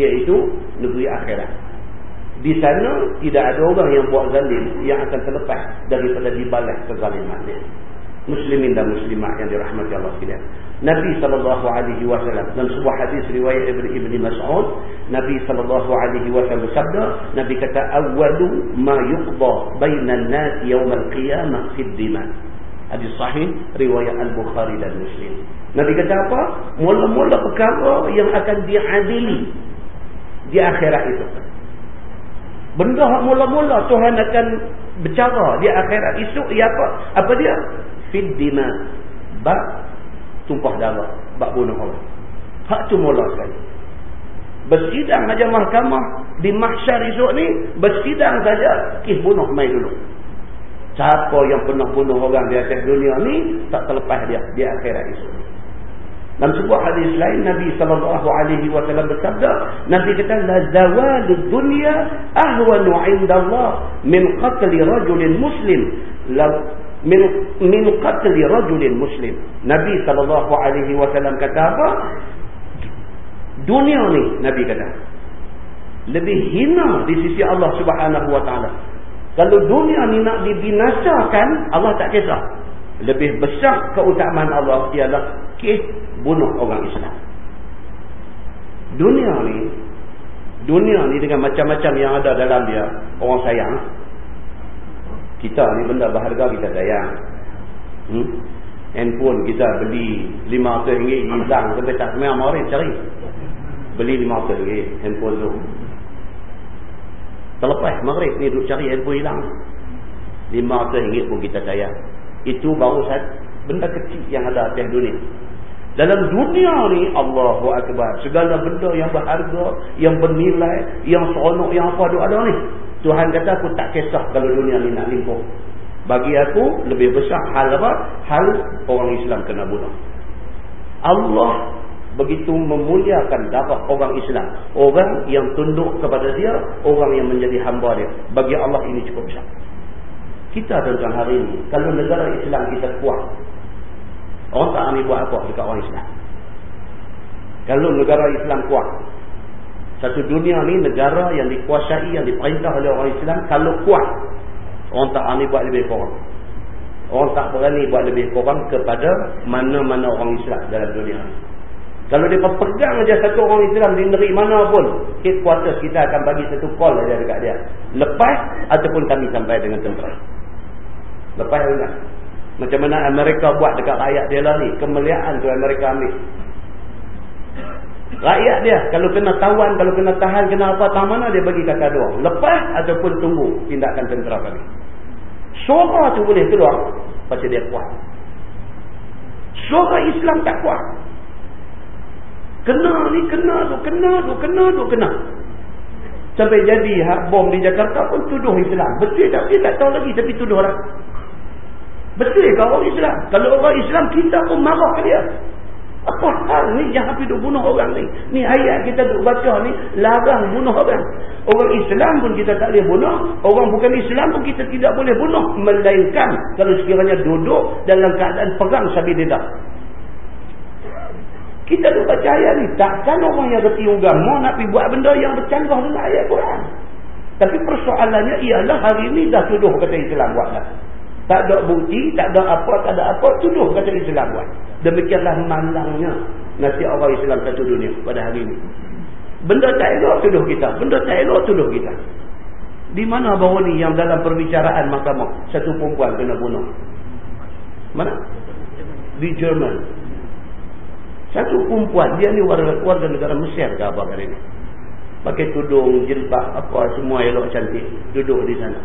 iaitu negeri akhirat. Di sana tidak ada orang yang buat zalim yang akan terlepas daripada dibalas kezaliman dia muslimin dan muslimat yang dirahmati Allah sekalian. Nabi sallallahu alaihi wasallam dalam sebuah hadis riwayat Ibnu Ibnu Mas'ud, Nabi sallallahu alaihi wasallam bersabda, Nabi kata awwalu ma yuqda bainan nas yaum al-qiyamah fi ad-dima. Hadis sahih riwayat Al-Bukhari dan Muslim. Nabi kata apa? Mula-mula perkara yang akan diadili di akhirat itu. Benda mula-mula Tuhan akan bercara di akhirat esok ia apa? Apa dia? fid dima tumpah darah bab bunuh orang. Hak tu mula sekali. Bersidang saja mahkamah di mahsyar esok ni bersidang saja kis bunuh mai dulu. Siapa yang pernah bunuh orang di atas dunia ni tak terlepas dia di akhirat esok dalam sebuah hadis lain Nabi sallallahu alaihi wasallam bersabda Nabi kata la zawalud dunya ahwanu 'inda Allah min qatli rajulin muslim min min qatli rajulin muslim. Nabi sallallahu alaihi wasallam kata apa? Dunia ni Nabi kata lebih hina di sisi Allah Subhanahu wa taala. Kalau dunia ni nak dibinasakan, Allah tak kisah. Lebih besar keutamaan Allah ialah kes bunuh orang Islam. Dunia ni dunia ni dengan macam-macam yang ada dalam dia, orang sayang kita ni benda berharga kita sayang. Hmm? Handphone kita beli RM500 hilang sampai tak semua mari cari. Beli RM500 handphone tu. Terlepas maghrib ni duk cari handphone hilang. RM500 pun kita sayang. Itu baru benda kecil yang ada atas dunia. Dalam dunia ni Allahu Akbar. Segala benda yang berharga, yang bernilai, yang seronok, yang apa ada ni. Tuhan kata aku tak kisah kalau dunia ni nak limpuh. Bagi aku lebih besar hal apa? Hal orang Islam kena bunuh. Allah begitu memuliakan darah orang Islam. Orang yang tunduk kepada dia, orang yang menjadi hamba dia. Bagi Allah ini cukup besar. Kita tentang hari ini, kalau negara Islam kita kuat, orang tak ambil buat apa dekat orang Islam. Kalau negara Islam kuat, satu dunia ni negara yang dikuasai, yang diperintah oleh orang Islam. Kalau kuat, orang tak berani buat lebih kurang. Orang tak berani buat lebih kurang kepada mana-mana orang Islam dalam dunia ni. Kalau dia pegang aja satu orang Islam di negeri mana pun, headquarters kita akan bagi satu call aja dekat dia. Lepas ataupun kami sampai dengan tentera. Lepas enggak. Macam mana Amerika buat dekat rakyat dia lah ni. Kemuliaan tu Amerika ambil. Rakyat dia kalau kena tawan, kalau kena tahan, kena apa, tak mana dia bagi kata doang. Lepas ataupun tunggu tindakan tentera kami. Suara tu boleh keluar. Pasal dia kuat. Suara Islam tak kuat. Kena ni, kena tu, kena tu, kena tu, kena. Sampai jadi hak bom di Jakarta pun tuduh Islam. Betul tak? Dia tak tahu lagi tapi tuduh orang. Betul ke orang Islam? Kalau orang Islam, kita pun marah ke dia. Apa hal ni habis duk bunuh orang ni? Ni ayat kita duk baca ni, larang bunuh orang. Orang Islam pun kita tak boleh bunuh. Orang bukan Islam pun kita tidak boleh bunuh. Melainkan kalau sekiranya duduk dalam keadaan perang sabi dedak. Kita tu baca ayat ni. Takkan orang yang reti agama nak pergi buat benda yang bercanggah dengan ayat Quran. Tapi persoalannya ialah hari ni dah tuduh kata Islam buat lah. Tak ada bukti, tak ada apa, tak ada apa. Tuduh kata Islam buat. Demikianlah malangnya nasib orang Islam satu dunia pada hari ini. Benda tak elok tuduh kita. Benda tak elok tuduh kita. Di mana bahawa ni yang dalam perbicaraan mahkamah satu perempuan kena bunuh? Mana? Di Jerman. Satu perempuan, dia ni warga, warga negara Mesir ke apa kali ni. Pakai tudung, jilbab, apa semua elok cantik. Duduk di sana.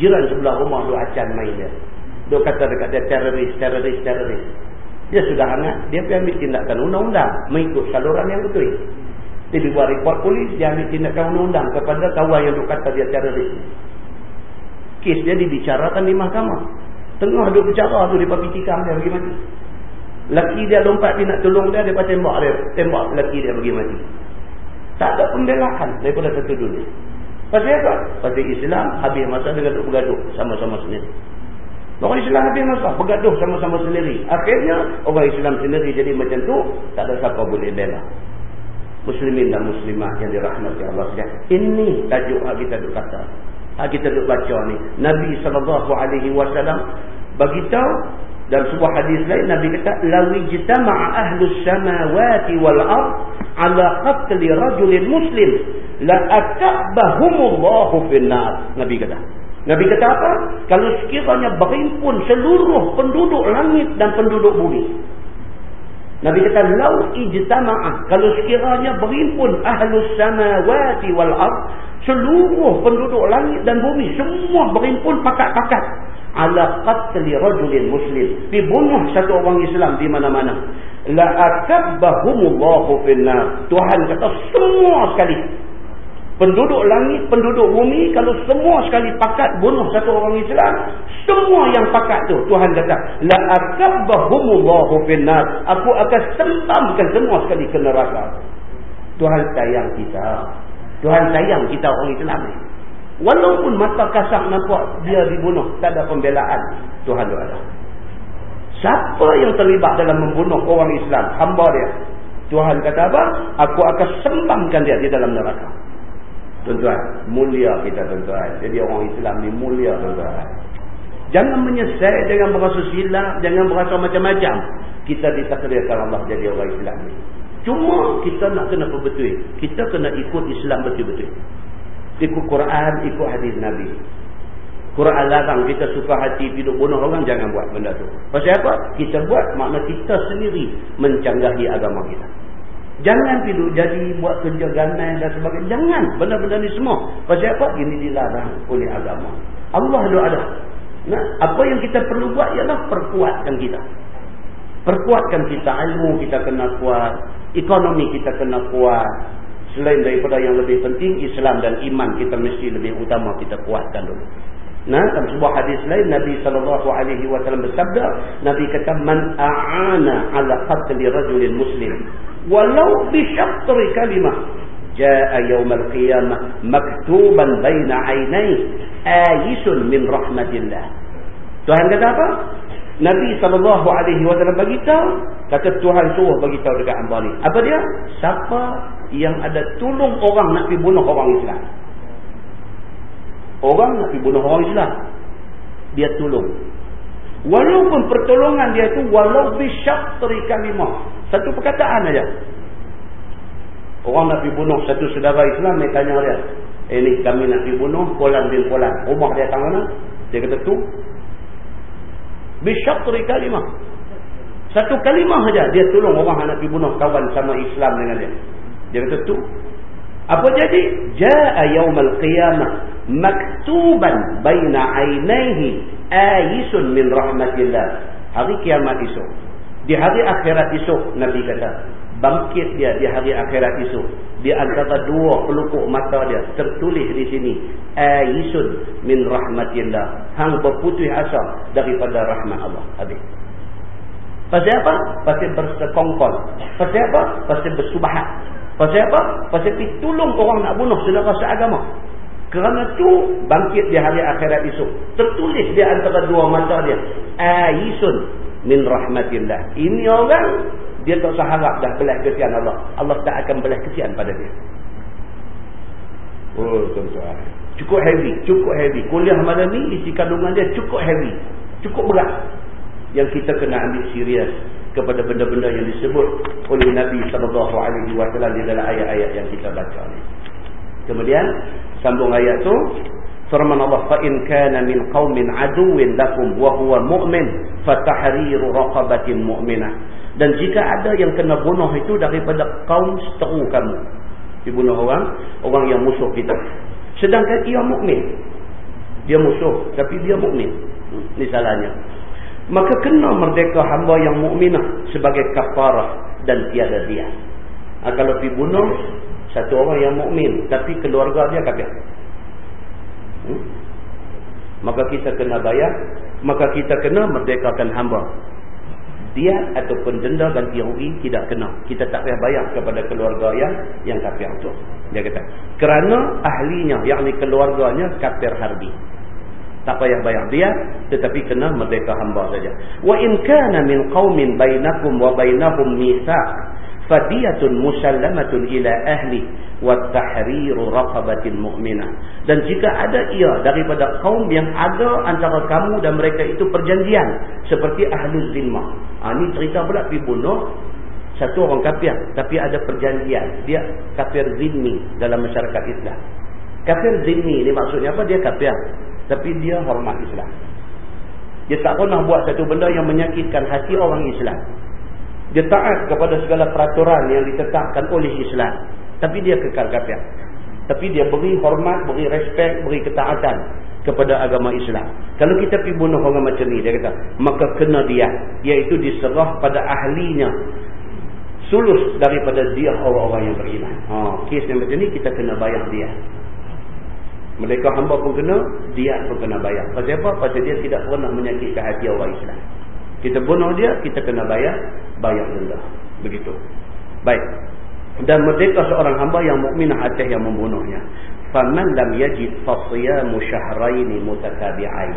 Jiran sebelah rumah duk acan main dia. Duk kata dekat dia teroris, teroris, teroris. Dia sudah hangat. Dia pergi ambil tindakan undang-undang. Mengikut saluran yang betul. Dia dibuat report polis, dia ambil tindakan undang-undang kepada kawan yang duk kata dia teroris. Kes dia dibicarakan di mahkamah. Tengah duk bicara tu, dia pergi tikam dia bagi mati. Laki dia lompat dia nak tolong dia, dia tembak dia. Tembak laki dia bagi mati. Tak ada pembelaan daripada satu dunia. Pasal apa? Pasal Islam habis masa dengan duk bergaduh sama-sama sendiri. Orang Islam habis masa bergaduh sama-sama sendiri. Akhirnya orang Islam sendiri jadi macam tu, tak ada siapa boleh bela. Muslimin dan muslimah yang dirahmati Allah sekalian. Ini tajuk yang kita duk kata. Hak kita duk baca ni. Nabi SAW bagi tahu dalam sebuah hadis lain Nabi kata ahlus samawati wal ard ala qatli rajulin muslim la akabahumullahu fil nar. Nabi kata. Nabi kata apa? Kalau sekiranya berimpun seluruh penduduk langit dan penduduk bumi. Nabi kata lau ijtama'a kalau sekiranya berimpun ahlus samawati wal ard seluruh penduduk langit dan bumi semua berimpun pakat-pakat. Ala qatli rajulin muslim. Dibunuh satu orang Islam di mana-mana. La akabbahumullahu finnar Tuhan kata semua sekali penduduk langit penduduk bumi kalau semua sekali pakat bunuh satu orang Islam semua yang pakat tu Tuhan kata la akabbahumullahu finnar aku akan sentamkan semua sekali ke neraka Tuhan sayang kita Tuhan sayang kita orang Islam ni Walaupun mata kasar nampak dia dibunuh, tak ada pembelaan. Tuhan tu ada. Siapa yang terlibat dalam membunuh orang Islam, hamba dia. Tuhan kata apa? Aku akan sembangkan dia di dalam neraka. Tuan-tuan, mulia kita tuan-tuan. Jadi orang Islam ni mulia tuan-tuan. Jangan menyesal, jangan berasa silap, jangan berasa macam-macam. Kita ditakdirkan Allah jadi orang Islam ni. Cuma kita nak kena perbetul. Kita kena ikut Islam betul-betul ikut Quran, ikut hadis Nabi. Quran larang kita suka hati hidup bunuh orang, jangan buat benda tu. Pasal apa? Kita buat, makna kita sendiri mencanggahi agama kita. Jangan tidur jadi buat kerja ganai dan sebagainya. Jangan benda-benda ni semua. Pasal apa? Ini dilarang oleh agama. Allah doa ada. Nah, apa yang kita perlu buat ialah perkuatkan kita. Perkuatkan kita. Ilmu kita kena kuat. Ekonomi kita kena kuat. Selain daripada yang lebih penting, Islam dan iman kita mesti lebih utama kita kuatkan dulu. Nah, dalam sebuah hadis lain Nabi sallallahu alaihi wasallam bersabda, Nabi kata man a'ana 'ala qatli rajulin muslim walau bi kalimah jaa yaumil qiyamah maktuban baina 'ainai ayisun min rahmatillah. Tuhan kata apa? Nabi sallallahu alaihi wasallam bagi tahu, kata Tuhan suruh bagi tahu dekat hamba ni. Apa dia? Siapa yang ada tolong orang nak pergi bunuh orang Islam. Orang nak pergi bunuh orang Islam. Dia tolong. Walaupun pertolongan dia itu walau bisyatri kalimah. Satu perkataan aja. Orang nak pergi bunuh satu saudara Islam, dia tanya dia. Eh ni kami nak pergi bunuh, Polan bin Polan. Rumah dia tang mana? Dia kata tu. Bisyatri kalimah. Satu kalimah saja dia tolong orang nak pergi bunuh kawan sama Islam dengan dia. Dia kata tu. Apa jadi? Ja'a yawmal qiyamah maktuban baina ainaihi ayisun min rahmatillah. Hari kiamat esok. Di hari akhirat esok Nabi kata, bangkit dia di hari akhirat esok. Di antara dua pelupuk mata dia tertulis di sini ayisun min rahmatillah. Hang berputus asa daripada rahmat Allah. Habis. Pasal apa? Pasal bersekongkol. Pasal apa? Pasal bersubahat. Pasal apa? Pasal pergi tolong orang nak bunuh saudara seagama. Kerana tu bangkit di hari akhirat esok. Tertulis di antara dua mata dia. Aisun min rahmatillah. Ini orang, dia tak seharap dah belah kesian Allah. Allah tak akan belah kesian pada dia. Oh tuan-tuan. Cukup heavy. Cukup heavy. Kuliah malam ni isi kandungan dia cukup heavy. Cukup berat. Yang kita kena ambil serius kepada benda-benda yang disebut oleh Nabi sallallahu alaihi wasallam di dalam ayat-ayat yang kita baca ni. Kemudian sambung ayat tu firman Allah fa in kana min qaumin aduwwin lakum wa huwa mu'min fatahriru raqabatin mu'minah. Dan jika ada yang kena bunuh itu daripada kaum seteru kamu. Dibunuh orang, orang yang musuh kita. Sedangkan ia mukmin. Dia musuh tapi dia mukmin. Ini salahnya maka kena merdeka hamba yang mukminah sebagai kafarah dan tiada dia. Ha, kalau pergi bunuh satu orang yang mukmin tapi keluarga dia kafir. Hmm? Maka kita kena bayar, maka kita kena merdekakan hamba. Dia ataupun denda ganti rugi tidak kena. Kita tak payah bayar kepada keluarga yang yang kafir itu. Dia kata, kerana ahlinya, yakni keluarganya kafir harbi tak payah bayar dia tetapi kena merdeka hamba saja wa in kana min qaumin bainakum wa bainahum mitsaq fadiyatun musallamatun ila ahli wa tahriru raqabatin mu'minah. Dan jika ada ia daripada kaum yang ada antara kamu dan mereka itu perjanjian seperti ahlul zimmah. Ha, ini cerita pula pergi bunuh satu orang kafir tapi ada perjanjian. Dia kafir zimmi dalam masyarakat Islam. Kafir zimmi ni maksudnya apa? Dia kafir tapi dia hormat Islam. Dia tak pernah buat satu benda yang menyakitkan hati orang Islam. Dia taat kepada segala peraturan yang ditetapkan oleh Islam. Tapi dia kekal kafir. Tapi dia beri hormat, beri respect, beri ketaatan kepada agama Islam. Kalau kita pergi bunuh orang macam ni, dia kata, maka kena dia. Iaitu diserah pada ahlinya. Sulus daripada dia orang-orang yang beriman. Ha, kes yang macam ni, kita kena bayar dia. Mereka hamba pun kena, dia pun kena bayar. Pasal apa? Pasal dia tidak pernah menyakitkan hati orang Islam. Kita bunuh dia, kita kena bayar, bayar denda. Begitu. Baik. Dan merdeka seorang hamba yang mukminah atas yang membunuhnya. Faman lam yajid fasiyamu syahraini mutatabi'ain.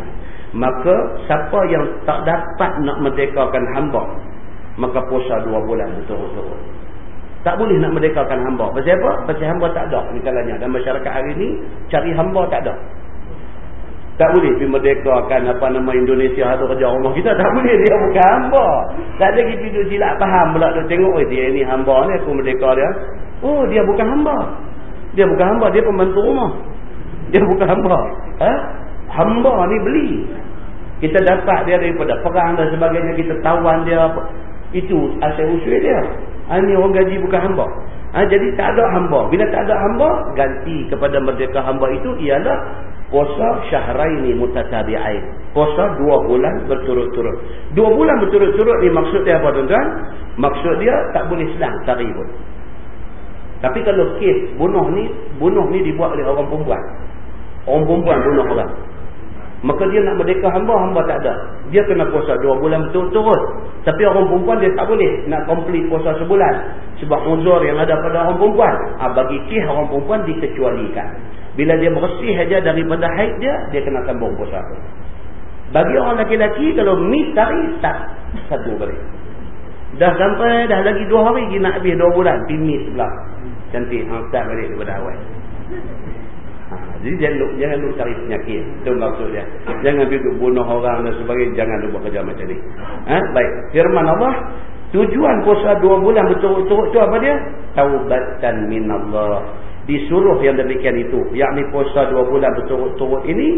Maka siapa yang tak dapat nak merdekakan hamba, maka puasa dua bulan betul-betul. Tak boleh nak merdekakan hamba. Pasal apa? Pasal hamba tak ada ni kalanya. Dan masyarakat hari ni cari hamba tak ada. Tak boleh pergi merdekakan apa nama Indonesia atau kerja rumah kita. Tak boleh. Dia bukan hamba. Tak ada kita duduk silap faham pula. Dia tengok eh, dia ni hamba ni aku merdeka dia. Oh dia bukan hamba. Dia bukan hamba. Dia pembantu rumah. Dia bukan hamba. Ha? Hamba ni beli. Kita dapat dia daripada perang dan sebagainya. Kita tawan dia. Itu asal usul dia. Ha, ini orang gaji bukan hamba. Ha, jadi tak ada hamba. Bila tak ada hamba, ganti kepada merdeka hamba itu ialah puasa syahraini mutatabi'ain. Puasa dua bulan berturut-turut. Dua bulan berturut-turut ni maksud dia apa tuan-tuan? Maksud dia tak boleh selang tari pun. Tapi kalau kes bunuh ni, bunuh ni dibuat oleh orang perempuan. Orang perempuan bunuh orang. Maka dia nak merdeka hamba, hamba tak ada. Dia kena puasa dua bulan betul-betul. Tapi orang perempuan dia tak boleh nak komplit puasa sebulan. Sebab uzur yang ada pada orang perempuan. Ha, bagi kih orang perempuan dikecualikan. Bila dia bersih saja daripada haid dia, dia kena sambung puasa. Bagi orang laki-laki, kalau miss tari, tak satu kali. Dah sampai, dah lagi dua hari, dia nak habis dua bulan. Pergi pula. Cantik, ha, start balik daripada awal. Ha, Jadi jangan duk, jangan duk cari penyakit. Itu maksud dia. Jangan duduk bunuh orang dan sebagainya. Jangan duk kerja macam ni. Ha? Baik. Firman Allah. Tujuan puasa dua bulan berturut-turut tu apa dia? Taubatan minallah. Disuruh yang demikian itu. Yang ni puasa dua bulan berturut-turut ini.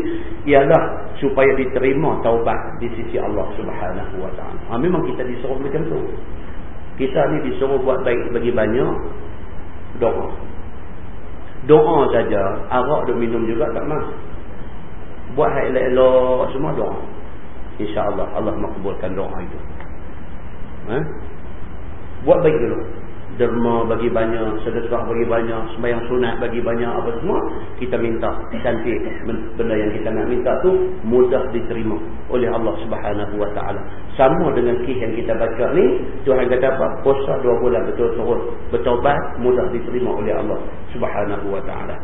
Ialah supaya diterima taubat di sisi Allah subhanahu wa ta'ala. Ha, memang kita disuruh macam tu. Kita ni disuruh buat baik bagi banyak. Doa. Doa saja. Arak duk minum juga tak mah. Buat hal elok-elok semua doa. InsyaAllah Allah makbulkan doa itu. Ha? Buat baik dulu derma bagi banyak, sedekah bagi banyak, sembahyang sunat bagi banyak, apa semua, kita minta cantik benda yang kita nak minta tu mudah diterima oleh Allah Subhanahu Wa Taala. Sama dengan kisah yang kita baca ni, Tuhan kata apa? Puasa dua bulan betul-betul bertaubat mudah diterima oleh Allah Subhanahu Wa Taala.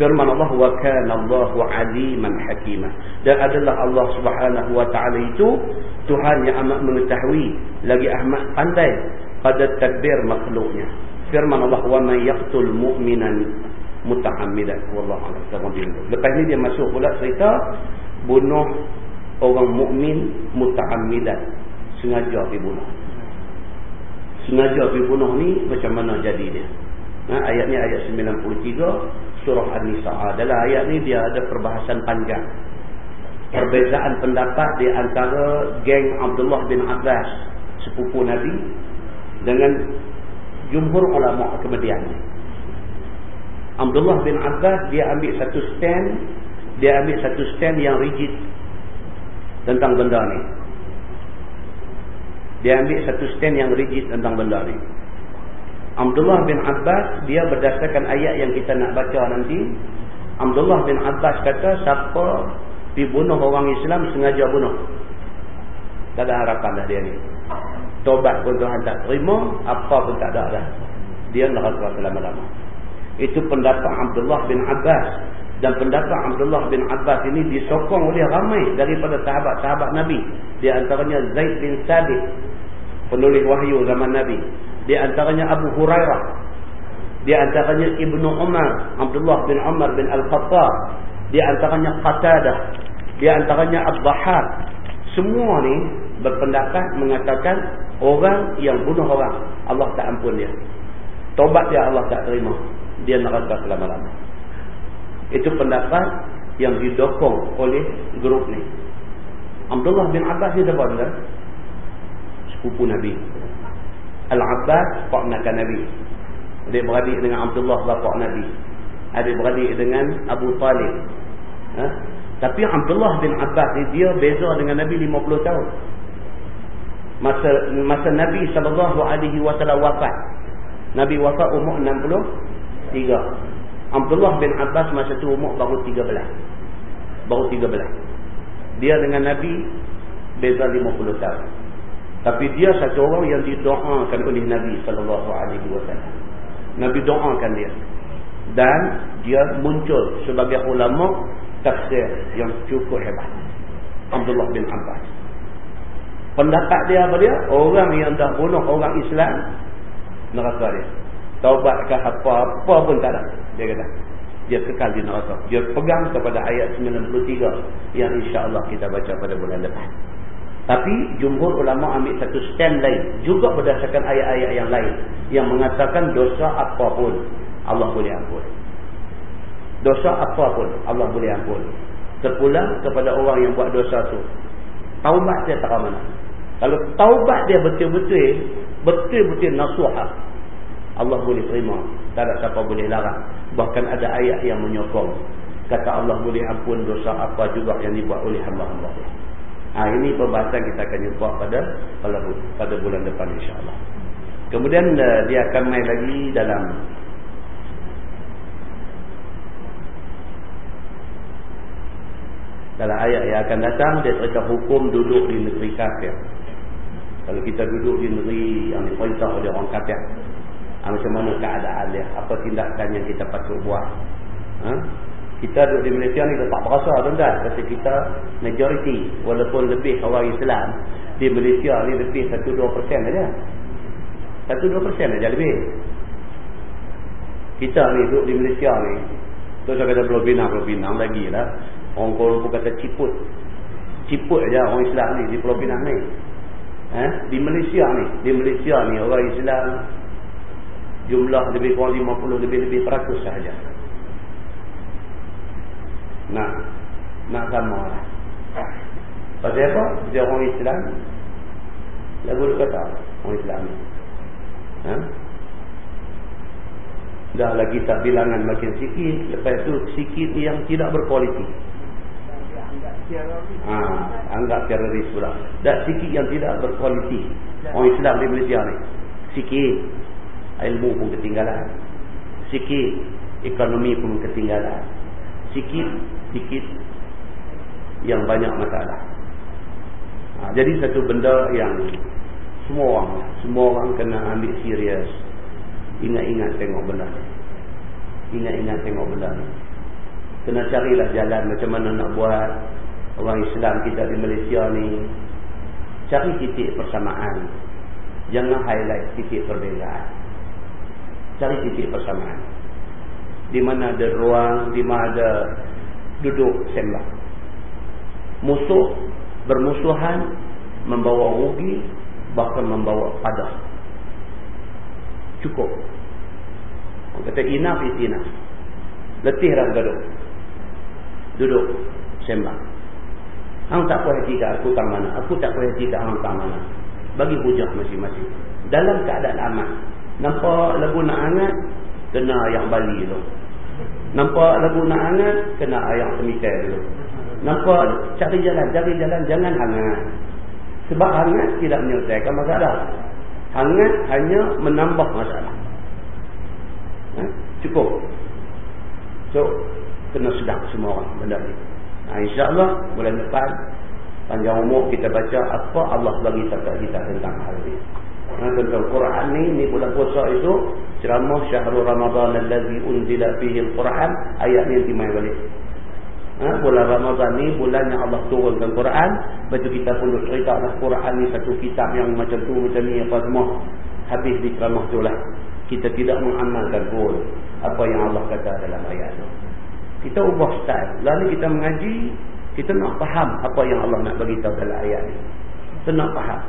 Firman Allah wa kana Allahu aliman hakima. Dan adalah Allah Subhanahu wa taala itu Tuhan yang amat mengetahui lagi amat pandai pada tadbir makhluknya. Firman Allah wa may yaqtul mu'minan muta'ammidan. Wallahu a'lam. Lepas ni dia masuk pula cerita bunuh orang mukmin muta'ammidan. Sengaja pergi bunuh. Sengaja pergi bunuh ni macam mana jadi dia? Ha, ayat ni ayat 93 surah An-Nisa. Dalam ayat ni dia ada perbahasan panjang. Perbezaan pendapat di antara geng Abdullah bin Abbas sepupu Nabi dengan jumhur ulama kemudian. Abdullah bin Abbas dia ambil satu stand dia ambil satu stand yang rigid tentang benda ni. Dia ambil satu stand yang rigid tentang benda ni. Abdullah bin Abbas dia berdasarkan ayat yang kita nak baca nanti Abdullah bin Abbas kata siapa dibunuh orang Islam sengaja bunuh. Tak ada harapan dah dia ni Tobat pun Tuhan tak terima, apa pun tak ada dah. Dia neraka selama-lama. Itu pendapat Abdullah bin Abbas. Dan pendapat Abdullah bin Abbas ini disokong oleh ramai daripada sahabat-sahabat Nabi. Di antaranya Zaid bin Sabit, penulis wahyu zaman Nabi. Di antaranya Abu Hurairah. Di antaranya Ibnu Umar, Abdullah bin Umar bin Al-Khattab. Di antaranya Qatadah. Di antaranya Abdahar. Semua ni berpendapat mengatakan Orang yang bunuh orang, Allah tak ampun dia. Tobat dia Allah tak terima. Dia neraka selama-lama. Itu pendapat yang didokong oleh grup ni. Abdullah bin Abbas ni siapa dia? Sepupu Nabi. Al-Abbas, pak nakan Nabi. Dia beradik dengan Abdullah, bapak Nabi. Ada beradik dengan Abu Talib. Ha? Tapi Abdullah bin Abbas ni dia beza dengan Nabi 50 tahun masa masa Nabi sallallahu alaihi wasallam wafat. Nabi wafat umur 63. Abdullah bin Abbas masa tu umur baru 13. Baru 13. Dia dengan Nabi beza 50 tahun. Tapi dia satu orang yang didoakan oleh Nabi sallallahu alaihi wasallam. Nabi doakan dia. Dan dia muncul sebagai ulama tafsir yang cukup hebat. Abdullah bin Abbas. Pendapat dia apa dia? Orang yang dah bunuh orang Islam neraka dia. Taubat ke apa-apa pun tak ada. Dia kata. Dia kekal di neraka. Dia pegang kepada ayat 93 yang insya-Allah kita baca pada bulan depan. Tapi jumhur ulama ambil satu stand lain juga berdasarkan ayat-ayat yang lain yang mengatakan dosa apa pun Allah boleh ampun. Dosa apa pun Allah boleh ampun. Terpulang kepada orang yang buat dosa tu. Taubat dia tak mana. Kalau taubat dia betul-betul, betul-betul nasuhah, Allah boleh terima. Tak ada siapa boleh larang. Bahkan ada ayat yang menyokong. Kata Allah boleh ampun dosa apa juga yang dibuat oleh hamba-hamba. Ha, ini pembahasan kita akan jumpa pada pada bulan depan insyaAllah. Kemudian uh, dia akan main lagi dalam dalam ayat yang akan datang dia cerita hukum duduk di negeri kafir. Kalau kita duduk di negeri yang diperintah oleh orang kafir, ha, macam mana keadaan dia? Apa tindakan yang kita patut buat? Ha? Kita duduk di Malaysia ni tak berasa tuan-tuan. Kata kita majoriti walaupun lebih orang Islam di Malaysia ni lebih 1-2% saja. 1-2% saja lebih. Kita ni duduk di Malaysia ni Tu saya kata Pulau Pinang, Pulau Pinang lagi lah. Orang Kuala Lumpur kata ciput. Ciput aja orang Islam ni di Pulau Pinang ni. Eh? Di Malaysia ni. Di Malaysia ni orang Islam jumlah lebih kurang 50 lebih-lebih peratus sahaja. Nah, nak sama lah. Pasal apa? Dia orang Islam. Lagu dia kata orang Islam ni. Ha? Dah lagi tak bilangan makin sikit. Lepas tu sikit yang tidak berkualiti. Ha, anggap teroris pula. Dah sikit yang tidak berkualiti. Orang Islam di Malaysia ni. Sikit. Ilmu pun ketinggalan. Sikit. Ekonomi pun ketinggalan. Sikit. Sikit. Yang banyak masalah. Ha, jadi satu benda yang semua orang. Semua orang kena ambil serius. Ingat-ingat tengok benda. Ingat-ingat tengok benda ni. Kena carilah jalan macam mana nak buat orang Islam kita di Malaysia ni. Cari titik persamaan. Jangan highlight titik perbezaan. Cari titik persamaan. Di mana ada ruang, di mana ada duduk sembah. Musuh, bermusuhan, membawa rugi, bahkan membawa padah cukup. Orang kata enough is enough. Letih dah gaduh. Duduk. Sembang. Hang tak hati kat aku tak mana. Aku tak hati kat hang tak mana. Bagi hujah masing-masing. Dalam keadaan aman. Nampak lagu nak hangat. Kena ayam Bali tu. Nampak lagu nak hangat. Kena ayam semitai dulu. Nampak cari jalan. Cari jalan. Jangan hangat. Sebab hangat tidak menyelesaikan masalah. Hangat hanya menambah masalah. Ha? Cukup. So, kena sedang semua orang benda ni. Ha, InsyaAllah, bulan depan, panjang umur kita baca apa Allah bagi takat kita tentang hal ini. Ha, tentang Quran ni, ni bulan puasa itu, ceramah syahrul Ramadan al-lazi unzila fihi al-Quran, ayat ni nanti main balik. Ha, bulan Ramadan ni bulan yang Allah turunkan Quran. Lepas kita pun cerita lah Quran ni satu kitab yang macam tu macam ni apa semua. Habis di ceramah tu lah. Kita tidak mengamalkan pun apa yang Allah kata dalam ayat tu. Kita ubah style. Lalu kita mengaji, kita nak faham apa yang Allah nak bagi tahu dalam ayat ni. Kita nak faham.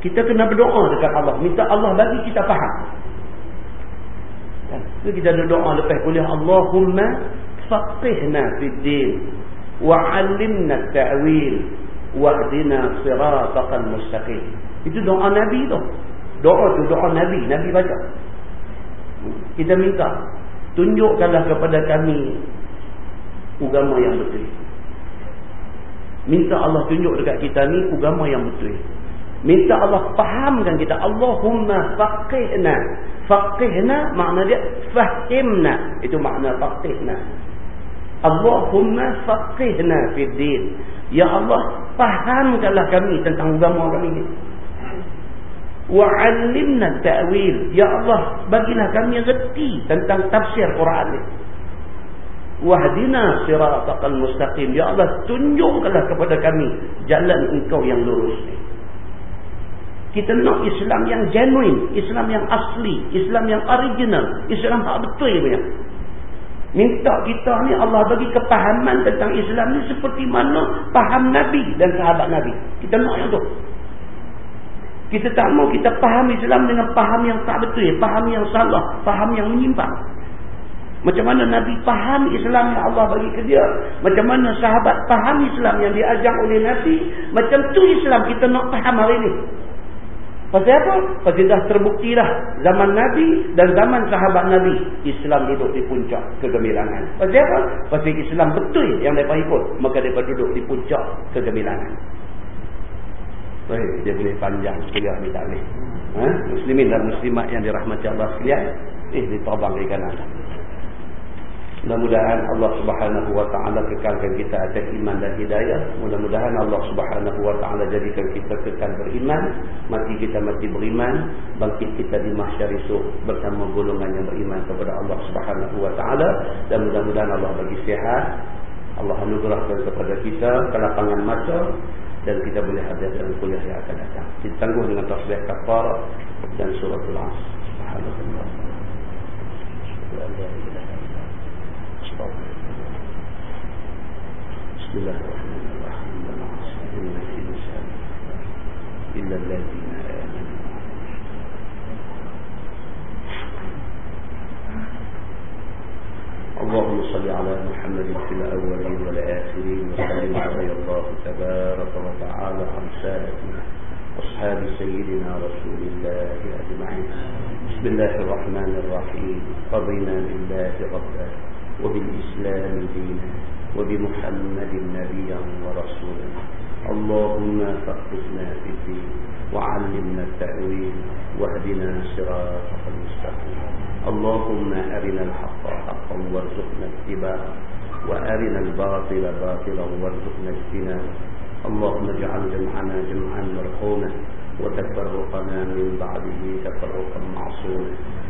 Kita kena berdoa dekat Allah. Minta Allah bagi kita faham. Kan? kita ada doa lepas kuliah Allahumma faqihna fid din wa 'allimna at-ta'wil wahdina siratal mustaqim itu doa nabi tu doa tu doa nabi nabi baca kita minta tunjukkanlah kepada kami agama yang betul minta Allah tunjuk dekat kita ni agama yang betul minta Allah fahamkan kita Allahumma faqihna faqihna makna dia fahimna itu makna faqihna Allahumma faqihna fid din. Ya Allah, fahamkanlah kami tentang agama kami ini. Wa 'allimna ta'wil. Ya Allah, bagilah kami reti tentang tafsir Quran ini. Wahdina siratal mustaqim. Ya Allah, tunjukkanlah kepada kami jalan Engkau yang lurus ini. Kita nak Islam yang genuine, Islam yang asli, Islam yang original, Islam tak betul punya. Minta kita ni Allah bagi kepahaman tentang Islam ni seperti mana paham Nabi dan sahabat Nabi. Kita nak yang tu. Kita tak mau kita paham Islam dengan paham yang tak betul. Paham yang salah. Paham yang menyimpang. Macam mana Nabi paham Islam yang Allah bagi ke dia. Macam mana sahabat paham Islam yang diajar oleh Nabi. Macam tu Islam kita nak paham hari ini. Pasal apa? Pasal dah terbukti dah zaman Nabi dan zaman sahabat Nabi. Islam duduk di puncak kegemilangan. Pasal apa? Pasal Islam betul yang mereka ikut. Maka mereka duduk di puncak kegemilangan. Baik, dia boleh panjang kuliah ni tak boleh. Ha? Muslimin dan muslimat yang dirahmati Allah sekalian. Eh, ditabang di kanan. Mudah-mudahan Allah subhanahu wa ta'ala kekalkan kita atas iman dan hidayah. Mudah-mudahan Allah subhanahu wa ta'ala jadikan kita kekal beriman. Mati kita mati beriman. Bangkit kita di mahsyar esok bersama golongan yang beriman kepada Allah subhanahu wa ta'ala. Dan mudah-mudahan Allah bagi sihat. Allah anugerahkan kepada kita kelapangan mata. Dan kita boleh hadir dalam kuliah yang akan datang. Kita tangguh dengan tasbih kafar dan suratul as. Subhanallah. بسم الله الرحمن الرحيم. إن الإنسان إلا الذين آمنوا. اللهم صل على محمد في الأولين والآخرين وسلم عليه الله تبارك وتعالى عن سادتنا أصحاب سيدنا رسول الله أجمعين. بسم الله الرحمن الرحيم. رضينا بالله ربا. وبالإسلام دينا وبمحمد نبيا ورسولا. اللهم فقهنا في الدين وعلمنا التأويل واهدنا صراطك المستقيم. اللهم أرنا الحق حقا وارزقنا اتباعه وأرنا الباطل باطلا وارزقنا اجتنابه. اللهم اجعل جمعنا جمعا مرحوما وتفرقنا من بعده تفرقا معصوما.